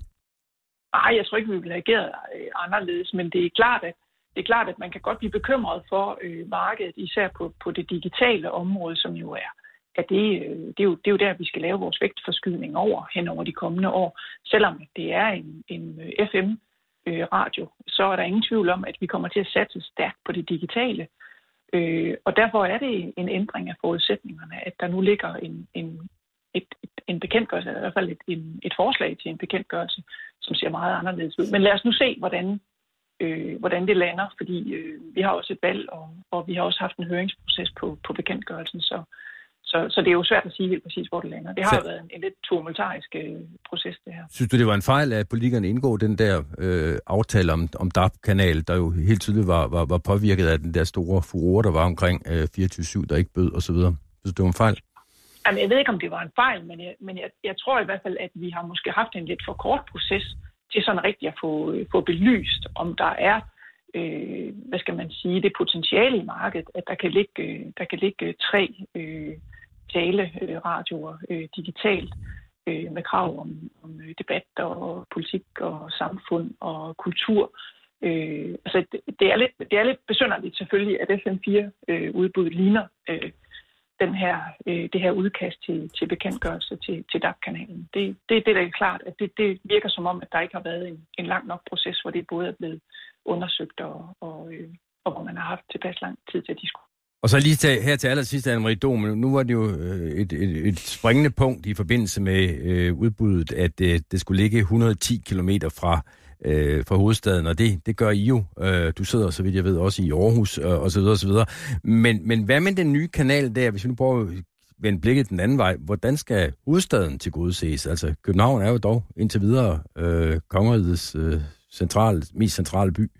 Nej, jeg tror ikke, vi ville have ageret øh, anderledes, men det er klart, at det er klart, at man kan godt blive bekymret for øh, markedet, især på, på det digitale område, som jo er, at det, øh, det, er jo, det er jo der, vi skal lave vores vægtforskydning over hen over de kommende år. Selvom det er en, en FM-radio, øh, øh så er der ingen tvivl om, at vi kommer til at satse stærkt på det digitale. Øh, og derfor er det en ændring af forudsætningerne, at der nu ligger en, en, et, et, en bekendtgørelse, eller i hvert fald et, en, et forslag til en bekendtgørelse, som ser meget anderledes ud. Men lad os nu se, hvordan, øh, hvordan det lander, fordi øh, vi har også et valg, og, og vi har også haft en høringsproces på, på bekendtgørelsen, så, så, så det er jo svært at sige helt præcis, hvor det lander. Det har så... været en, en lidt tumultarisk øh, proces, det her. Synes du, det var en fejl, at politikerne indgår den der øh, aftale om, om DAP-kanal, der jo helt tydeligt var, var, var påvirket af den der store furore, der var omkring øh, 24-7, der ikke bød osv.? Synes du, det var en fejl? Jamen, jeg ved ikke, om det var en fejl, men, jeg, men jeg, jeg tror i hvert fald, at vi har måske haft en lidt for kort proces til sådan rigtigt at få, øh, få belyst, om der er, øh, hvad skal man sige, det potentiale i markedet, at der kan ligge, øh, der kan ligge øh, tre øh, taleradioer øh, digitalt øh, med krav om, om debat og politik og samfund og kultur. Øh, altså, det, det, er lidt, det er lidt besynderligt selvfølgelig, at FM4-udbuddet øh, ligner øh, den her, øh, det her udkast til, til bekendtgørelse til, til DAP-kanalen. Det, det, det er da klart, at det, det virker som om, at der ikke har været en, en lang nok proces, hvor det både er blevet undersøgt og, og, øh, og hvor man har haft tilpas lang tid til at diskutere. Og så lige til, her til allersidst, Anne-Marie Dom, nu var det jo øh, et, et, et springende punkt i forbindelse med øh, udbuddet, at øh, det skulle ligge 110 km fra øh, fra hovedstaden, og det, det gør I jo. Øh, du sidder, så vidt jeg ved, også i Aarhus, øh, og så videre. Men, men hvad med den nye kanal der, hvis vi nu prøver at vende blikket den anden vej, hvordan skal hovedstaden til gode ses? Altså, København er jo dog indtil videre øh, kongerigets øh, central, mest centrale by.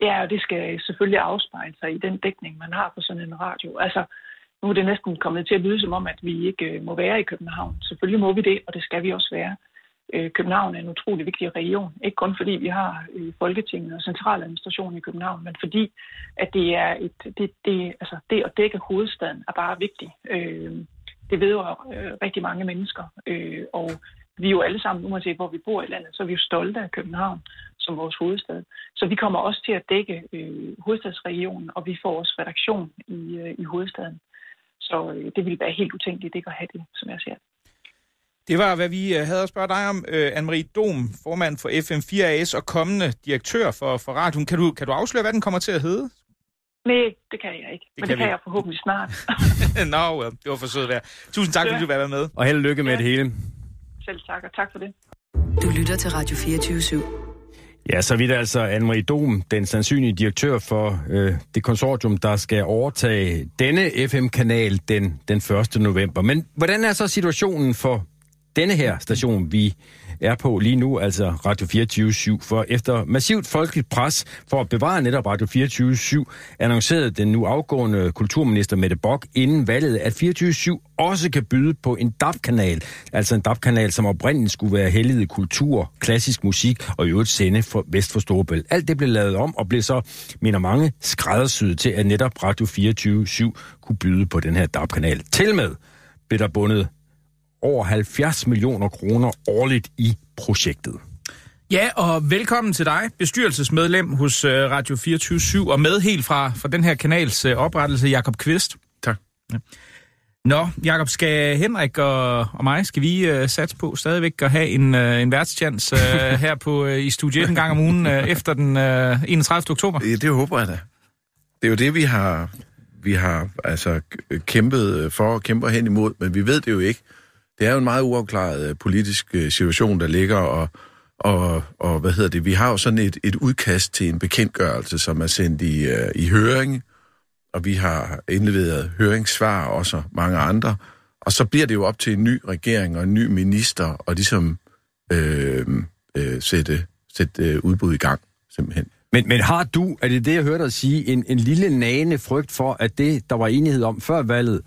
Ja, og det skal selvfølgelig afspejle sig i den dækning, man har på sådan en radio. Altså, nu er det næsten kommet til at lyde som om, at vi ikke øh, må være i København. Selvfølgelig må vi det, og det skal vi også være øh, København er en utrolig vigtig region. Ikke kun fordi vi har øh, Folketinget og centraladministrationen i København, men fordi at det er et, det, det, altså det at dække hovedstaden er bare vigtigt. Øh, det vedrører øh, rigtig mange mennesker, øh, og vi er jo alle sammen, uanset hvor vi bor i landet, så er vi jo stolte af København som vores hovedstad. Så vi kommer også til at dække øh, hovedstadsregionen, og vi får også redaktion i, øh, i hovedstaden. Så øh, det ville være helt utænkeligt ikke at have det, som jeg ser det. Det var, hvad vi øh, havde at spørge dig om. Uh, Anne-Marie Dom, formand for FM4AS og kommende direktør for, for radioen. Kan du, kan du afsløre, hvad den kommer til at hedde? Nej, det kan jeg ikke. Det Men kan det kan vi. jeg forhåbentlig snart. Nå, no, well, det var for sødt værd. Tusind tak, ja. fordi du var med. Og held og lykke med ja. det hele. Selv tak, og tak for det. Du lytter til Radio 24 /7. Ja, så vidt altså Anne-Marie Dom, den sandsynlige direktør for øh, det konsortium, der skal overtage denne FM-kanal den, den 1. november. Men hvordan er så situationen for denne her station, vi er på lige nu, altså Radio 24 For efter massivt folkeligt pres for at bevare netop Radio 24 annoncerede den nu afgående kulturminister Mette Bock inden valget, at 24 også kan byde på en DAB-kanal, altså en DAB-kanal, som oprindeligt skulle være helliget kultur, klassisk musik og i øvrigt sende for vest for Storebælt. Alt det blev lavet om og blev så, mener mange, skræddersyet til, at netop Radio 24 kunne byde på den her DAB-kanal. Til med blev der bundet over 70 millioner kroner årligt i projektet. Ja, og velkommen til dig, bestyrelsesmedlem hos øh, Radio 24 og med helt fra, fra den her kanals øh, oprettelse, Jakob Kvist. Tak. Ja. Nå, Jakob, skal Henrik og, og mig, skal vi uh, satse på stadigvæk at have en, uh, en værtschance uh, her på uh, i studiet en gang om ugen uh, efter den uh, 31. oktober? Ja, det håber jeg da. Det er jo det, vi har, vi har altså, kæmpet for og kæmper hen imod, men vi ved det jo ikke det er jo en meget uafklaret øh, politisk øh, situation, der ligger, og, og, og hvad hedder det, vi har jo sådan et, et udkast til en bekendtgørelse, som er sendt i, øh, i høring, og vi har indleveret høringssvar, også mange andre, og så bliver det jo op til en ny regering og en ny minister, og ligesom øh, øh, sætte, sætte øh, udbud i gang, simpelthen. Men, men har du, er det det, jeg hørte dig sige, en, en lille nagende frygt for, at det, der var enighed om før valget,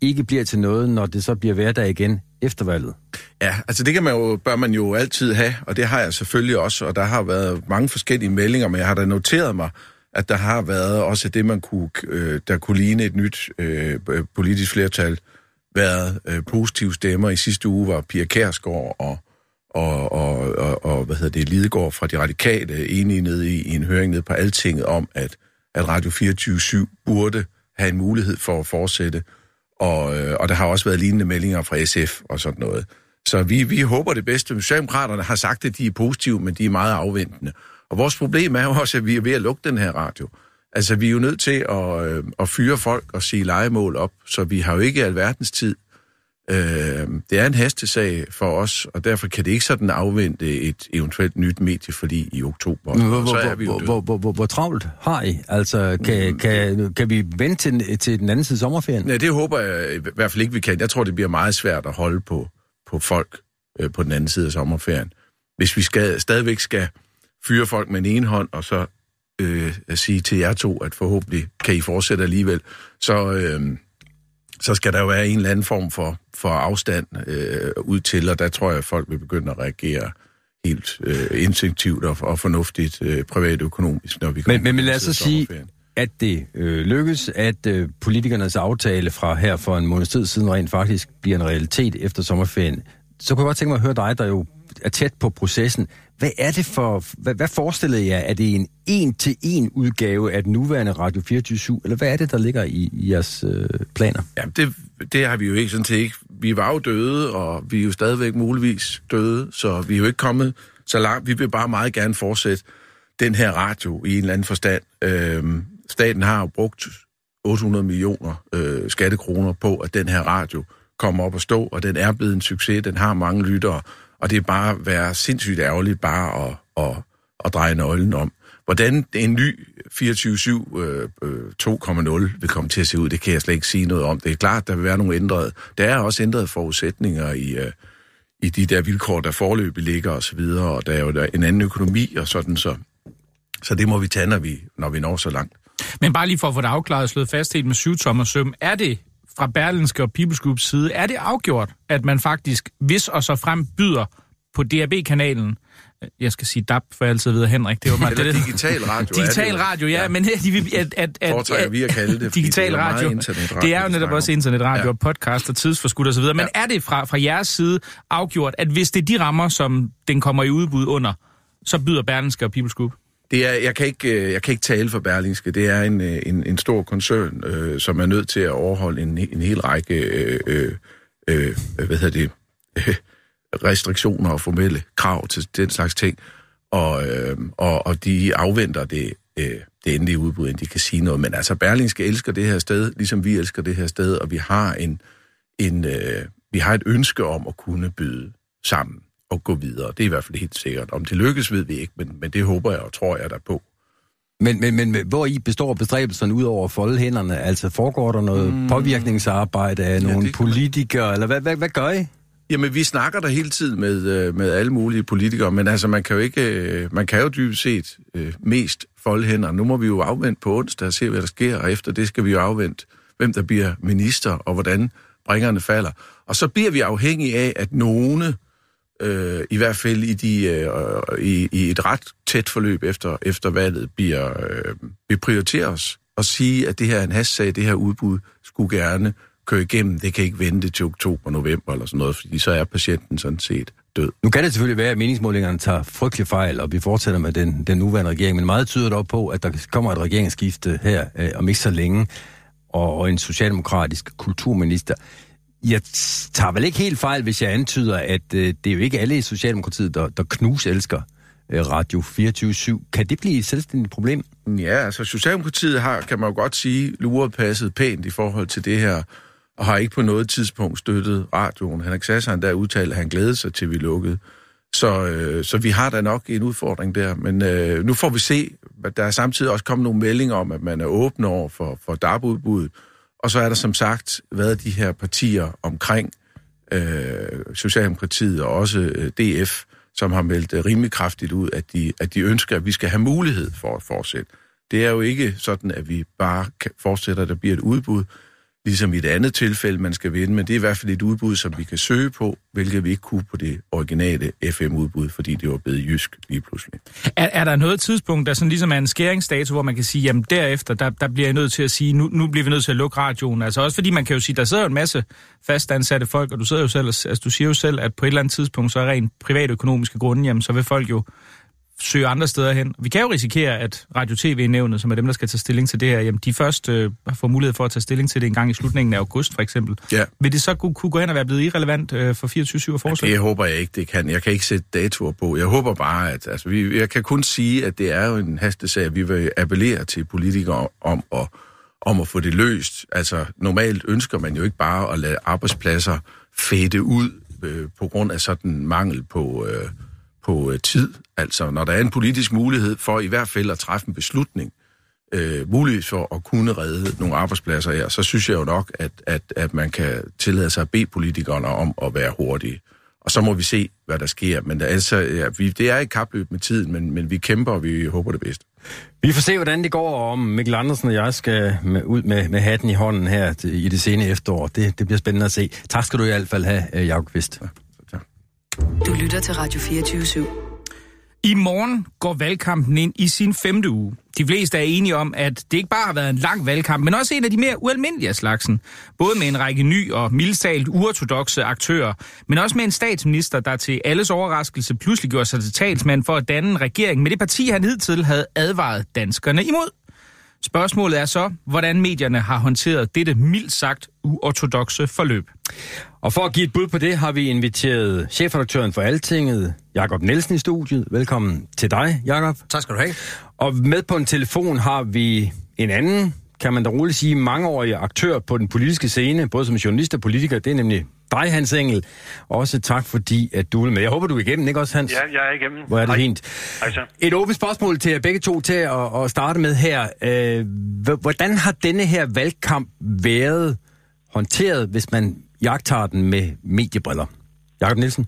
ikke bliver til noget, når det så bliver hverdag igen? Efter valget? Ja, altså det kan man jo, bør man jo altid have, og det har jeg selvfølgelig også, og der har været mange forskellige meldinger, men jeg har da noteret mig, at der har været også det, man kunne, øh, der kunne ligne et nyt øh, øh politisk flertal, været øh, positive stemmer. I sidste uge var Pia Kærsgaard og, og, og, og, og hvad hedder det, Lidegaard fra de radikale enige nede i, i en høring nede på Altinget om, at, at Radio 24 burde have en mulighed for at fortsætte og, øh, og der har også været lignende meldinger fra SF og sådan noget. Så vi, vi håber det bedste. Socialdemokraterne har sagt, at de er positive, men de er meget afventende. Og vores problem er jo også, at vi er ved at lukke den her radio. Altså, vi er jo nødt til at, øh, at fyre folk og sige legemål op, så vi har jo ikke alverdens tid Øh, det er en hastesag for os, og derfor kan det ikke sådan afvente et eventuelt nyt medieforlig i oktober. Hvor, så er vi hvor, hvor, hvor, hvor, hvor travlt har I? Altså, kan, mm. kan, kan vi vente til, til den anden side sommerferien? Ja, det håber jeg i hvert fald ikke, vi kan. Jeg tror, det bliver meget svært at holde på, på folk øh, på den anden side af sommerferien. Hvis vi skal, stadigvæk skal fyre folk med en ene hånd, og så øh, sige til jer to, at forhåbentlig kan I fortsætte alligevel, så... Øh, så skal der jo være en eller anden form for, for afstand øh, ud til, og der tror jeg, at folk vil begynde at reagere helt øh, instinktivt og, og fornuftigt øh, privatøkonomisk, når vi kommer Men, men, men lad os så sige, at det øh, lykkes, at øh, politikernes aftale fra her for en måneds tid siden rent faktisk bliver en realitet efter sommerferien. Så kunne jeg godt tænke mig at høre dig, der jo er tæt på processen. Hvad er det for, hvad, hvad forestillede jeg? Er det en en-til-en udgave af den nuværende Radio 24 eller hvad er det, der ligger i, i jeres øh, planer? Ja, det, det har vi jo ikke sådan til ikke. Vi var jo døde, og vi er jo stadigvæk muligvis døde, så vi er jo ikke kommet så langt. Vi vil bare meget gerne fortsætte den her radio i en eller anden forstand. Øhm, staten har jo brugt 800 millioner øh, skattekroner på, at den her radio kommer op og stå, og den er blevet en succes, den har mange lyttere, og det er bare være sindssygt ærgerligt bare at, at, at dreje nøglen om. Hvordan en ny 24-7 øh, øh 2.0 vil komme til at se ud, det kan jeg slet ikke sige noget om. Det er klart, der vil være nogle ændrede. Der er også ændrede forudsætninger i, øh, i de der vilkår, der forløbig ligger og så videre, og der er jo der en anden økonomi og sådan, så, så det må vi tage, når vi, når vi når så langt. Men bare lige for at få det afklaret og slået fast helt med syv tommer søm, er det fra Berlinske og People's Groups side, er det afgjort, at man faktisk, hvis og så frem byder på DAB-kanalen, jeg skal sige DAB, for jeg altid ved Henrik. Det var mig, det, digital radio. digital radio, ja, ja. men de vil, at, at, at, Foretrækker vi at kalde det, digital det radio. Det er jo netop også internetradio ja. og podcast og tidsforskud og så videre. Men ja. er det fra, fra jeres side afgjort, at hvis det er de rammer, som den kommer i udbud under, så byder Berlinske og People's Group? Det er, jeg, kan ikke, øh, jeg kan ikke tale for Berlingske. Det er en, øh, en, en stor koncern, øh, som er nødt til at overholde en, en hel række øh, øh, øh, hvad hedder det, øh, restriktioner og formelle krav til den slags ting. Og, øh, og, og de afventer det, øh, det endelige udbud, inden de kan sige noget. Men altså, Berlingske elsker det her sted, ligesom vi elsker det her sted, og vi har, en, en, øh, vi har et ønske om at kunne byde sammen at gå videre. Det er i hvert fald helt sikkert. Om det lykkes, ved vi ikke, men, men det håber jeg og tror jeg der på. Men, men, men hvor i består bestræbelserne ud over at folde hænderne? Altså foregår der noget mm. påvirkningsarbejde af nogle det- politikere, eller hvad, hvad, hvad gør I? Jamen, vi snakker der hele tiden med, øh, med alle mulige politikere, men altså, man kan jo ikke, øh, man kan jo dybest set øh, mest folde hænder. Nu må vi jo afvente på onsdag og se, hvad der sker, og efter det skal vi jo afvente, hvem der bliver minister, og hvordan bringerne falder. Og så bliver vi afhængige af, at nogle, øh, i hvert fald i, de, øh, i, i et ret tæt forløb efter, efter valget, bliver, øh, bliver prioriteret os og sige, at det her er en hastsag, det her udbud skulle gerne køre igennem. Det kan ikke vente til oktober, november eller sådan noget, fordi så er patienten sådan set død. Nu kan det selvfølgelig være, at meningsmålingerne tager frygtelig fejl, og vi fortsætter med den, den nuværende regering, men meget tyder dog på, at der kommer et regeringsskifte her øh, om ikke så længe, og, og en socialdemokratisk kulturminister. Jeg tager vel ikke helt fejl, hvis jeg antyder, at øh, det er jo ikke alle i Socialdemokratiet, der, der knus elsker øh, Radio 24-7. Kan det blive et selvstændigt problem? Ja, altså Socialdemokratiet har, kan man jo godt sige, luret passet pænt i forhold til det her, og har ikke på noget tidspunkt støttet radioen. Henrik Sass der endda at han glædede sig til, vi lukkede. Så, øh, så vi har da nok en udfordring der, men øh, nu får vi se. Der er samtidig også kommet nogle meldinger om, at man er åben over for, for DAB-udbuddet, og så er der som sagt været de her partier omkring øh, Socialdemokratiet og også øh, DF, som har meldt øh, rimelig kraftigt ud, at de, at de ønsker, at vi skal have mulighed for at fortsætte. Det er jo ikke sådan, at vi bare kan fortsætter, at der bliver et udbud, ligesom i et andet tilfælde, man skal vinde, men det er i hvert fald et udbud, som vi kan søge på, hvilket vi ikke kunne på det originale FM-udbud, fordi det var blevet jysk lige pludselig. Er, er der noget tidspunkt, der sådan ligesom er en skæringsdato, hvor man kan sige, jamen derefter, der, der bliver jeg nødt til at sige, nu, nu bliver vi nødt til at lukke radioen. Altså også fordi man kan jo sige, der sidder jo en masse fastansatte folk, og du sidder jo selv, altså du siger jo selv, at på et eller andet tidspunkt, så er rent privatøkonomiske grunde, jamen så vil folk jo søge andre steder hen. Vi kan jo risikere, at Radio TV-nævnet, som er dem, der skal tage stilling til det her, jamen de først øh, får mulighed for at tage stilling til det en gang i slutningen af august, for eksempel. Ja. Vil det så kunne, kunne gå hen og være blevet irrelevant øh, for 24-7 og fortsætte? Det håber jeg ikke, det kan. Jeg kan ikke sætte datoer på. Jeg håber bare, at altså, vi, jeg kan kun sige, at det er jo en hastesag, vi vil appellere til politikere om at, om at få det løst. Altså, normalt ønsker man jo ikke bare at lade arbejdspladser fade ud øh, på grund af sådan mangel på, øh, på øh, tid. Altså, når der er en politisk mulighed for i hvert fald at træffe en beslutning, øh, mulighed for at kunne redde nogle arbejdspladser her, så synes jeg jo nok, at, at, at man kan tillade sig at bede politikerne om at være hurtige. Og så må vi se, hvad der sker. Men altså, ja, vi, det er et kapløb med tiden, men, men vi kæmper, og vi håber det bedste. Vi får se, hvordan det går, og om Mikkel Andersen og jeg skal med, ud med, med hatten i hånden her i det sene efterår. Det, det bliver spændende at se. Tak skal du i hvert fald have, øh, Jacob Kvist. Du lytter til Radio 24 /7. I morgen går valgkampen ind i sin femte uge. De fleste er enige om, at det ikke bare har været en lang valgkamp, men også en af de mere ualmindelige af slagsen. Både med en række ny og mildstalt uortodoxe aktører, men også med en statsminister, der til alles overraskelse pludselig gjorde sig til talsmand for at danne en regering med det parti, han hidtil havde advaret danskerne imod. Spørgsmålet er så, hvordan medierne har håndteret dette mildt sagt uortodoxe forløb. Og for at give et bud på det, har vi inviteret chefredaktøren for Altinget, Jakob Nielsen i studiet. Velkommen til dig, Jakob. Tak skal du have. Og med på en telefon har vi en anden, kan man da roligt sige, mangeårig aktør på den politiske scene, både som journalist og politiker. Det er nemlig dig, Hans Engel. Også tak, fordi at du er med. Jeg håber, du er igennem, ikke også, Hans? Ja, jeg er igennem. Hvor er det Hej. fint. Hej. Et åbent spørgsmål til jer begge to til at, at starte med her. Øh, hvordan har denne her valgkamp været håndteret, hvis man jagter den med mediebriller? Jakob Nielsen?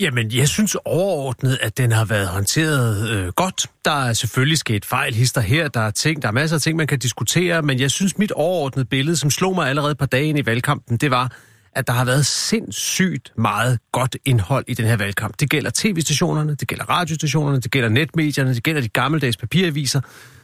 Jamen, jeg synes overordnet, at den har været håndteret øh, godt. Der er selvfølgelig sket fejl, hister her, der er ting, der er masser af ting, man kan diskutere, men jeg synes, mit overordnede billede, som slog mig allerede på dagen i valgkampen, det var, at der har været sindssygt meget godt indhold i den her valgkamp. Det gælder tv-stationerne, det gælder radiostationerne, det gælder netmedierne, det gælder de gammeldags papiraviser.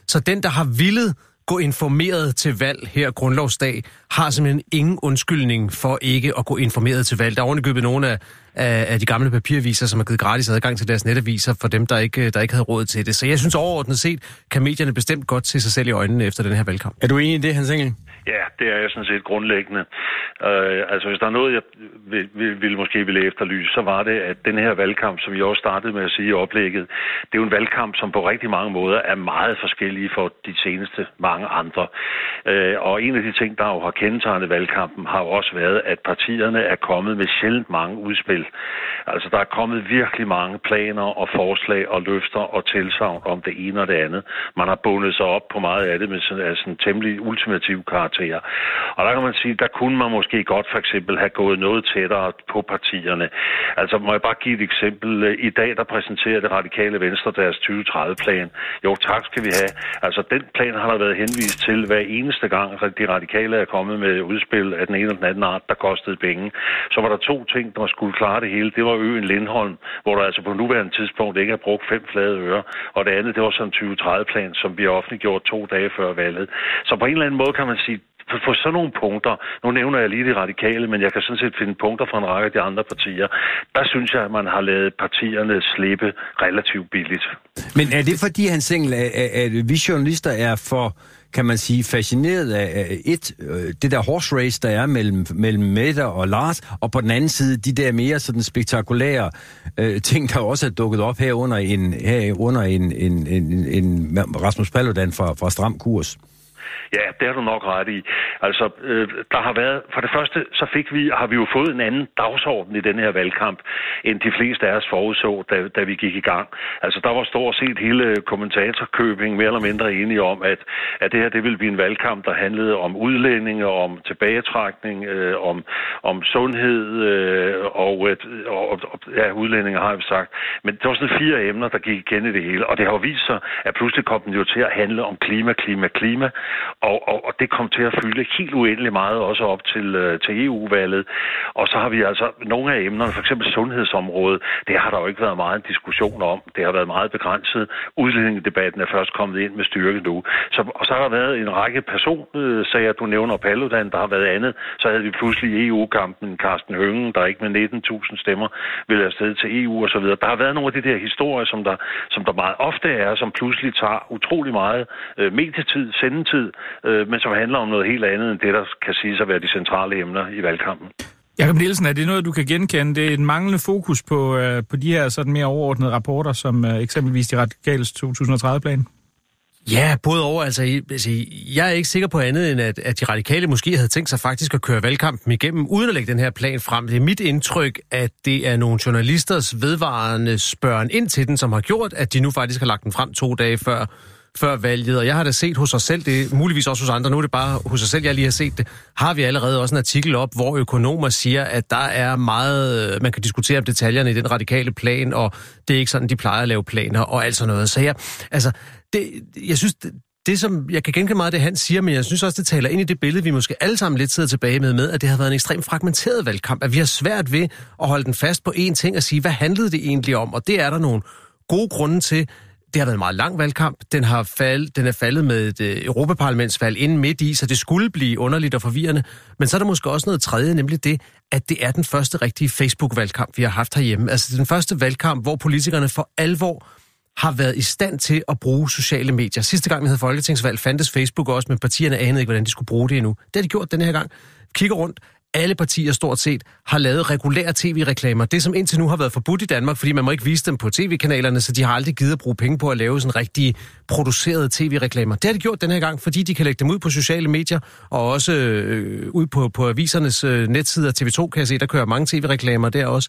Så den, der har villet gå informeret til valg her grundlovsdag, har simpelthen ingen undskyldning for ikke at gå informeret til valg. Der er ovenikøbet nogle af, af, af de gamle papiraviser, som har givet gratis adgang til deres netaviser for dem, der ikke, der ikke havde råd til det. Så jeg synes overordnet set, kan medierne bestemt godt se sig selv i øjnene efter den her valgkamp. Er du enig i det, Hans Engel? Ja, det er jeg sådan set grundlæggende. Øh, altså, hvis der er noget, jeg vil, vil, vil måske ville efterlyse, så var det, at den her valgkamp, som jeg også startede med at sige i oplægget, det er jo en valgkamp, som på rigtig mange måder er meget forskellig for de seneste mange andre. Øh, og en af de ting, der jo har kendetegnet valgkampen, har jo også været, at partierne er kommet med sjældent mange udspil Altså, der er kommet virkelig mange planer og forslag og løfter og tilsavn om det ene og det andet. Man har bundet sig op på meget af det med sådan, altså, en temmelig ultimativ karakter. Og der kan man sige, der kunne man måske godt for eksempel have gået noget tættere på partierne. Altså, må jeg bare give et eksempel. I dag, der præsenterer det radikale venstre deres 2030-plan. Jo, tak skal vi have. Altså, den plan har der været henvist til hver eneste gang, at de radikale er kommet med udspil af den ene eller den anden art, der kostede penge. Så var der to ting, der skulle klare det hele. Det var øen Lindholm, hvor der altså på nuværende tidspunkt ikke er brugt fem flade ører. Og det andet, det var sådan en 2030-plan, som vi offentliggjort to dage før valget. Så på en eller anden måde kan man sige, for, for sådan nogle punkter, nu nævner jeg lige de radikale, men jeg kan sådan set finde punkter fra en række af de andre partier, der synes jeg, at man har lavet partierne slippe relativt billigt. Men er det fordi, han Engel, at, at vi journalister er for kan man sige, fascineret af et, øh, det der horse race, der er mellem, mellem Mette og Lars, og på den anden side de der mere sådan spektakulære øh, ting, der også er dukket op her under en, her under en, en, en, en Rasmus Paludan fra, fra Stram Kurs. Ja, det har du nok ret i. Altså, øh, der har været, for det første, så fik vi, har vi jo fået en anden dagsorden i den her valgkamp, end de fleste af os forudså, da, da vi gik i gang. Altså, der var stort set hele kommentatorkøbing mere eller mindre enige om, at, at det her, det ville blive en valgkamp, der handlede om udlændinge, om tilbagetrækning, øh, om, om sundhed, øh, og, og, og, ja, udlændinge har vi sagt. Men det var sådan fire emner, der gik igen i det hele, og det har jo vist sig, at pludselig kom den jo til at handle om klima, klima, klima, og, og, og det kom til at fylde helt uendelig meget også op til, øh, til EU-valget. Og så har vi altså nogle af emnerne, for eksempel sundhedsområdet, det har der jo ikke været meget en diskussion om. Det har været meget begrænset. Udlændingedebatten er først kommet ind med styrke nu. Så, og så har der været en række personsager, du nævner Paludan, der har været andet. Så havde vi pludselig EU-kampen, Carsten Høngen, der ikke med 19.000 stemmer vil afsted til EU og så videre. Der har været nogle af de der historier, som der, som der meget ofte er, som pludselig tager utrolig meget øh, medietid, sendetid, øh, men som handler om noget helt andet end det, der kan siges at være de centrale emner i valgkampen. Jakob Nielsen, er det noget, du kan genkende? Det er en manglende fokus på, øh, på de her sådan mere overordnede rapporter, som øh, eksempelvis de radikales 2030-plan? Ja, både over. Altså, altså, jeg er ikke sikker på andet, end at, at de radikale måske havde tænkt sig faktisk at køre valgkampen igennem, uden at lægge den her plan frem. Det er mit indtryk, at det er nogle journalisters vedvarende spørgen ind til den, som har gjort, at de nu faktisk har lagt den frem to dage før før valget, og jeg har da set hos os selv, det er muligvis også hos andre, nu er det bare hos os selv, jeg lige har set det, har vi allerede også en artikel op, hvor økonomer siger, at der er meget, øh, man kan diskutere om detaljerne i den radikale plan, og det er ikke sådan, de plejer at lave planer og alt sådan noget. Så jeg, altså, det, jeg synes, det, det, som jeg kan genkende meget det, han siger, men jeg synes også, det taler ind i det billede, vi måske alle sammen lidt sidder tilbage med, med, at det har været en ekstremt fragmenteret valgkamp, at vi har svært ved at holde den fast på én ting og sige, hvad handlede det egentlig om? Og det er der nogle gode grunde til. Det har været en meget lang valgkamp. Den, har fald, den er faldet med et øh, Europaparlamentsvalg inden midt i, så det skulle blive underligt og forvirrende. Men så er der måske også noget tredje, nemlig det, at det er den første rigtige Facebook-valgkamp, vi har haft herhjemme. Altså den første valgkamp, hvor politikerne for alvor har været i stand til at bruge sociale medier. Sidste gang vi havde folketingsvalg, fandtes Facebook også, men partierne anede ikke, hvordan de skulle bruge det endnu. Det har de gjort den her gang. Kigger rundt, alle partier stort set har lavet regulære tv-reklamer. Det, som indtil nu har været forbudt i Danmark, fordi man må ikke vise dem på tv-kanalerne, så de har aldrig givet at bruge penge på at lave sådan rigtig producerede tv-reklamer. Det har de gjort den her gang, fordi de kan lægge dem ud på sociale medier, og også øh, ud på, på avisernes øh, netsider. TV2 kan jeg se, der kører mange tv-reklamer der også.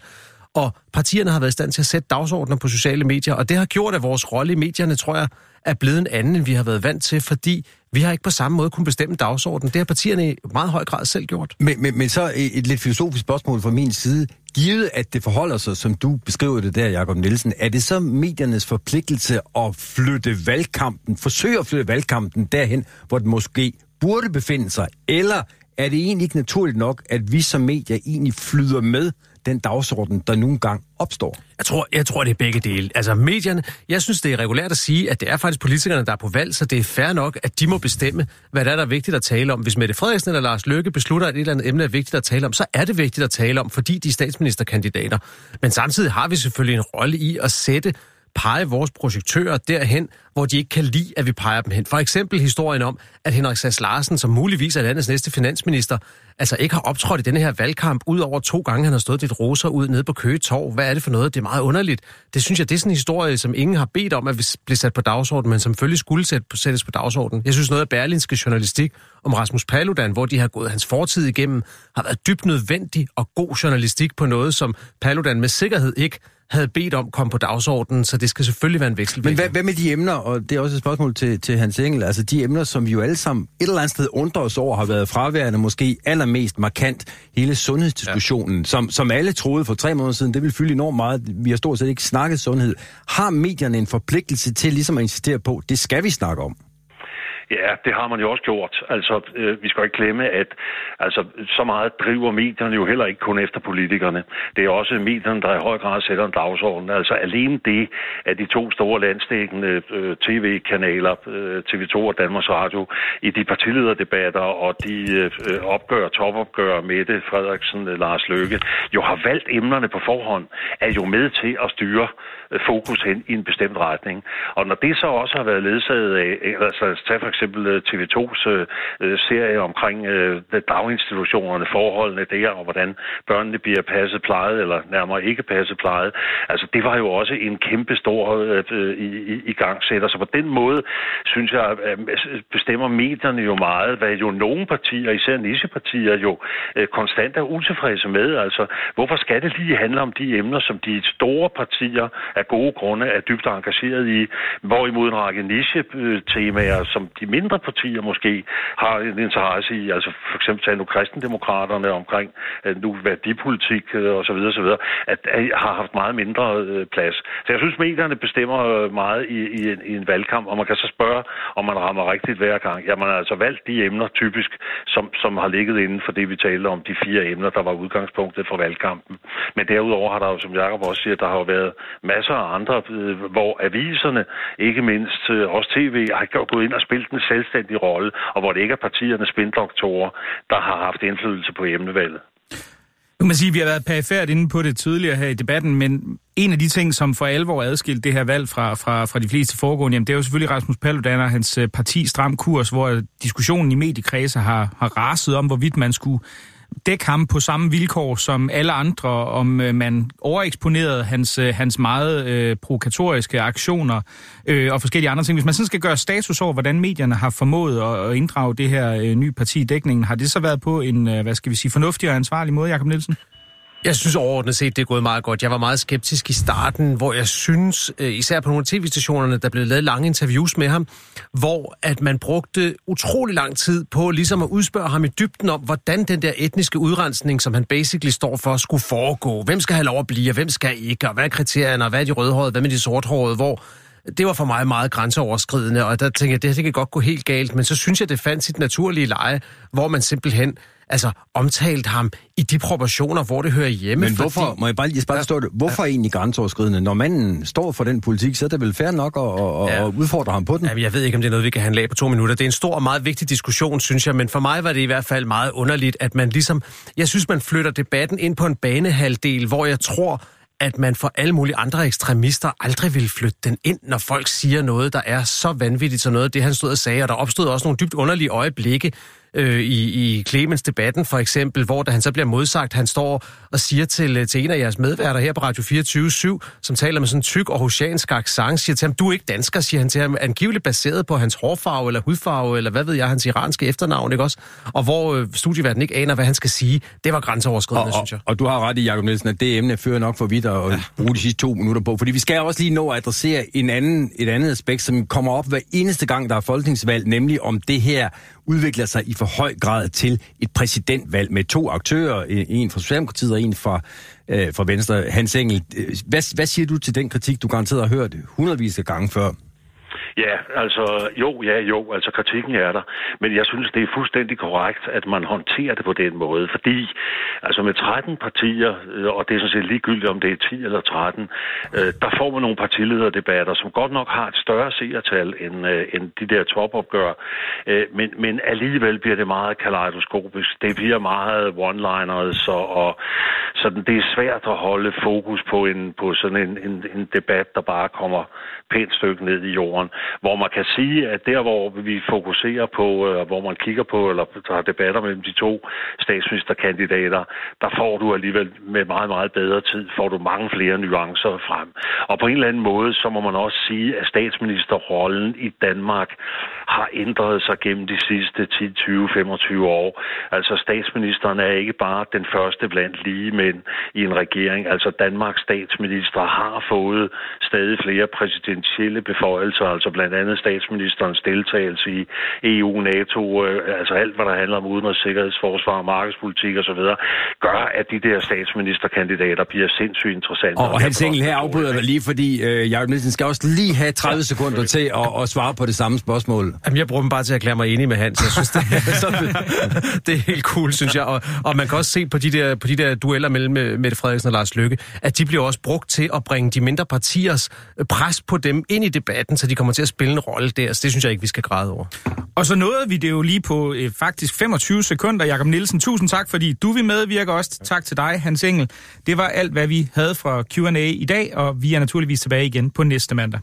Og partierne har været i stand til at sætte dagsordner på sociale medier, og det har gjort, at vores rolle i medierne, tror jeg, er blevet en anden, end vi har været vant til, fordi vi har ikke på samme måde kunnet bestemme dagsordenen. Det har partierne i meget høj grad selv gjort. Men, men, men så et lidt filosofisk spørgsmål fra min side. Givet at det forholder sig, som du beskriver det der, Jacob Nielsen, er det så mediernes forpligtelse at flytte valgkampen, forsøge at flytte valgkampen derhen, hvor den måske burde befinde sig, eller er det egentlig ikke naturligt nok, at vi som medier egentlig flyder med den dagsorden, der nogle gang opstår? Jeg tror, jeg tror, det er begge dele. Altså medierne, jeg synes, det er regulært at sige, at det er faktisk politikerne, der er på valg, så det er fair nok, at de må bestemme, hvad der er, der er vigtigt at tale om. Hvis Mette Frederiksen eller Lars Løkke beslutter, at et eller andet emne er vigtigt at tale om, så er det vigtigt at tale om, fordi de er statsministerkandidater. Men samtidig har vi selvfølgelig en rolle i at sætte pege vores projektører derhen, hvor de ikke kan lide, at vi peger dem hen. For eksempel historien om, at Henrik Sass Larsen, som muligvis er landets næste finansminister, altså ikke har optrådt i denne her valgkamp, ud over to gange, han har stået lidt roser ud nede på Køge Torv. Hvad er det for noget? Det er meget underligt. Det synes jeg, det er sådan en historie, som ingen har bedt om at blive sat på dagsordenen, men som selvfølgelig skulle sættes på dagsordenen. Jeg synes noget af berlinske journalistik om Rasmus Paludan, hvor de har gået hans fortid igennem, har været dybt nødvendig og god journalistik på noget, som Paludan med sikkerhed ikke havde bedt om kom på dagsordenen, så det skal selvfølgelig være en vekselvirkning. Men hvad, hvad med de emner, og det er også et spørgsmål til, til Hans Engel, altså de emner, som vi jo alle sammen et eller andet sted undrer os over, har været fraværende, måske allermest markant, hele sundhedsdiskussionen, ja. som, som alle troede for tre måneder siden, det vil fylde enormt meget. Vi har stort set ikke snakket sundhed. Har medierne en forpligtelse til ligesom at insistere på, det skal vi snakke om? Ja, det har man jo også gjort. Altså, øh, vi skal ikke glemme, at altså, så meget driver medierne jo heller ikke kun efter politikerne. Det er også medierne, der i høj grad sætter en dagsorden. Altså alene det, at de to store landstækkende øh, tv-kanaler, øh, TV2 og Danmarks Radio, i de partilederdebatter og de øh, opgør, topopgør, Mette Frederiksen, øh, Lars Løkke, jo har valgt emnerne på forhånd, er jo med til at styre øh, fokus hen i en bestemt retning. Og når det så også har været ledsaget af, altså tag for eksempel øh, TV2's øh, øh, serie omkring øh, daginstitutionerne, forholdene der, og hvordan børnene bliver passet plejet, eller nærmere ikke passet plejet. Altså, det var jo også en kæmpe stor øh, i, i, i gang sætter. Så på den måde, synes jeg, øh, bestemmer medierne jo meget, hvad jo nogle partier, især nichepartier, jo øh, konstant er utilfredse med. Altså, hvorfor skal det lige handle om de emner, som de store partier af gode grunde er dybt engageret i, hvorimod en række niche-temaer, som de mindre partier måske har en interesse i, altså for eksempel tage nu kristendemokraterne omkring øh, nu værdipolitik øh, og så videre, så videre, at, at har haft meget mindre øh, plads. Så jeg synes, medierne bestemmer meget i, i, en, i en valgkamp, og man kan så spørge, om man rammer rigtigt hver gang. Ja, man har altså valgt de emner typisk, som, som har ligget inden for det, vi talte om, de fire emner, der var udgangspunktet for valgkampen. Men derudover har der jo, som Jacob også siger, der har jo været masser af andre, hvor aviserne, ikke mindst også tv, har gået ind og spillet en selvstændig rolle, og hvor det ikke er partiernes spindoktorer, der har haft indflydelse på emnevalget. Nu kan man sige, at vi har været perifært inde på det tidligere her i debatten, men en af de ting, som for alvor adskilte det her valg fra, fra, fra de fleste foregående, jamen, det er jo selvfølgelig Rasmus Paludan og hans øh, parti Stram Kurs, hvor diskussionen i mediekredse har, har raset om, hvorvidt man skulle dække ham på samme vilkår som alle andre, om øh, man overeksponerede hans, øh, hans meget øh, provokatoriske aktioner øh, og forskellige andre ting. Hvis man sådan skal gøre status over, hvordan medierne har formået at, at inddrage det her øh, nye parti i dækningen, har det så været på en, øh, hvad skal vi sige, fornuftig og ansvarlig måde, Jakob Nielsen? Jeg synes overordnet set, det er gået meget godt. Jeg var meget skeptisk i starten, hvor jeg synes, øh, især på nogle af tv-stationerne, der blev lavet lange interviews med ham, hvor at man brugte utrolig lang tid på ligesom at udspørge ham i dybden om, hvordan den der etniske udrensning, som han basically står for, skulle foregå. Hvem skal have lov at blive, og hvem skal ikke, og hvad er kriterierne, og hvad er de rødhårede, hvad med de sorthårede, hvor det var for mig meget grænseoverskridende, og der tænkte jeg, det her det kan godt gå helt galt, men så synes jeg, det fandt sit naturlige leje, hvor man simpelthen altså omtalt ham i de proportioner, hvor det hører hjemme. Men hvorfor, fordi... må jeg bare, jeg bare ja, det, hvorfor ja. egentlig grænseoverskridende? Når manden står for den politik, så er det vel fair nok at, at, ja. at udfordre ham på den? Ja, jeg ved ikke, om det er noget, vi kan handle af på to minutter. Det er en stor og meget vigtig diskussion, synes jeg, men for mig var det i hvert fald meget underligt, at man ligesom, jeg synes, man flytter debatten ind på en banehalvdel, hvor jeg tror, at man for alle mulige andre ekstremister aldrig vil flytte den ind, når folk siger noget, der er så vanvittigt, så noget af det, han stod og sagde. Og der opstod også nogle dybt underlige øjeblikke, øh, i, i Clemens debatten for eksempel, hvor da han så bliver modsagt, han står og siger til, øh, til en af jeres medværter her på Radio 24 7 som taler med sådan en tyk og hosiansk accent, siger til ham, du er ikke dansker, siger han til ham, angiveligt baseret på hans hårfarve eller hudfarve, eller hvad ved jeg, hans iranske efternavn, ikke også? Og hvor øh, studieverden ikke aner, hvad han skal sige. Det var grænseoverskridende, og, synes jeg. Og, og du har ret i, Jacob Nielsen, at det emne fører nok for vidt at ja. bruge de sidste to minutter på, fordi vi skal også lige nå at adressere en anden, et andet aspekt, som kommer op hver eneste gang, der er folketingsvalg, nemlig om det her udvikler sig i for høj grad til et præsidentvalg med to aktører, en fra Socialdemokratiet og en fra, øh, fra Venstre. Hans Engel, øh, hvad, hvad siger du til den kritik, du garanteret har hørt hundredvis af gange før? Ja, altså jo, ja, jo, altså kritikken er der. Men jeg synes, det er fuldstændig korrekt, at man håndterer det på den måde. Fordi altså med 13 partier, øh, og det er sådan set ligegyldigt, om det er 10 eller 13, øh, der får man nogle partilederdebatter, som godt nok har et større seertal end, øh, end de der topopgør. Øh, men, men alligevel bliver det meget kaleidoskopisk. Det bliver meget one-liners, og, og sådan, det er svært at holde fokus på, en, på sådan en, en, en debat, der bare kommer pænt stykke ned i jorden. Hvor man kan sige, at der, hvor vi fokuserer på, øh, hvor man kigger på, eller har debatter mellem de to statsministerkandidater, der får du alligevel med meget, meget bedre tid, får du mange flere nuancer frem. Og på en eller anden måde, så må man også sige, at statsministerrollen i Danmark har ændret sig gennem de sidste 10, 20, 25 år. Altså statsministeren er ikke bare den første blandt lige mænd i en regering. Altså Danmarks statsminister har fået stadig flere præsidentielle beføjelser, altså blandt andet statsministerens deltagelse i EU, NATO, øh, altså alt, hvad der handler om udenrigs, sikkerhedsforsvar, markedspolitik osv., gør, at de der statsministerkandidater bliver sindssygt interessante. Og, og Hans Engel her afbryder dig lige, fordi øh, Jacob Nielsen skal også lige have 30 sekunder til at, at svare på det samme spørgsmål. Jamen, jeg bruger dem bare til at erklære mig enig med Hans. Jeg synes, det, er, det er helt cool, synes jeg. Og, og man kan også se på de der, på de der dueller mellem øh, Mette Frederiksen og Lars Løkke, at de bliver også brugt til at bringe de mindre partiers øh, pres på dem ind i debatten, så de kommer til at spille en rolle der. Så det synes jeg ikke, vi skal græde over. Og så nåede vi det jo lige på øh, faktisk 25 sekunder. Jakob Nielsen, tusind tak, fordi du vil medvirke også. Tak til dig, Hans Engel. Det var alt, hvad vi havde fra Q&A i dag, og vi er naturligvis tilbage igen på næste mandag.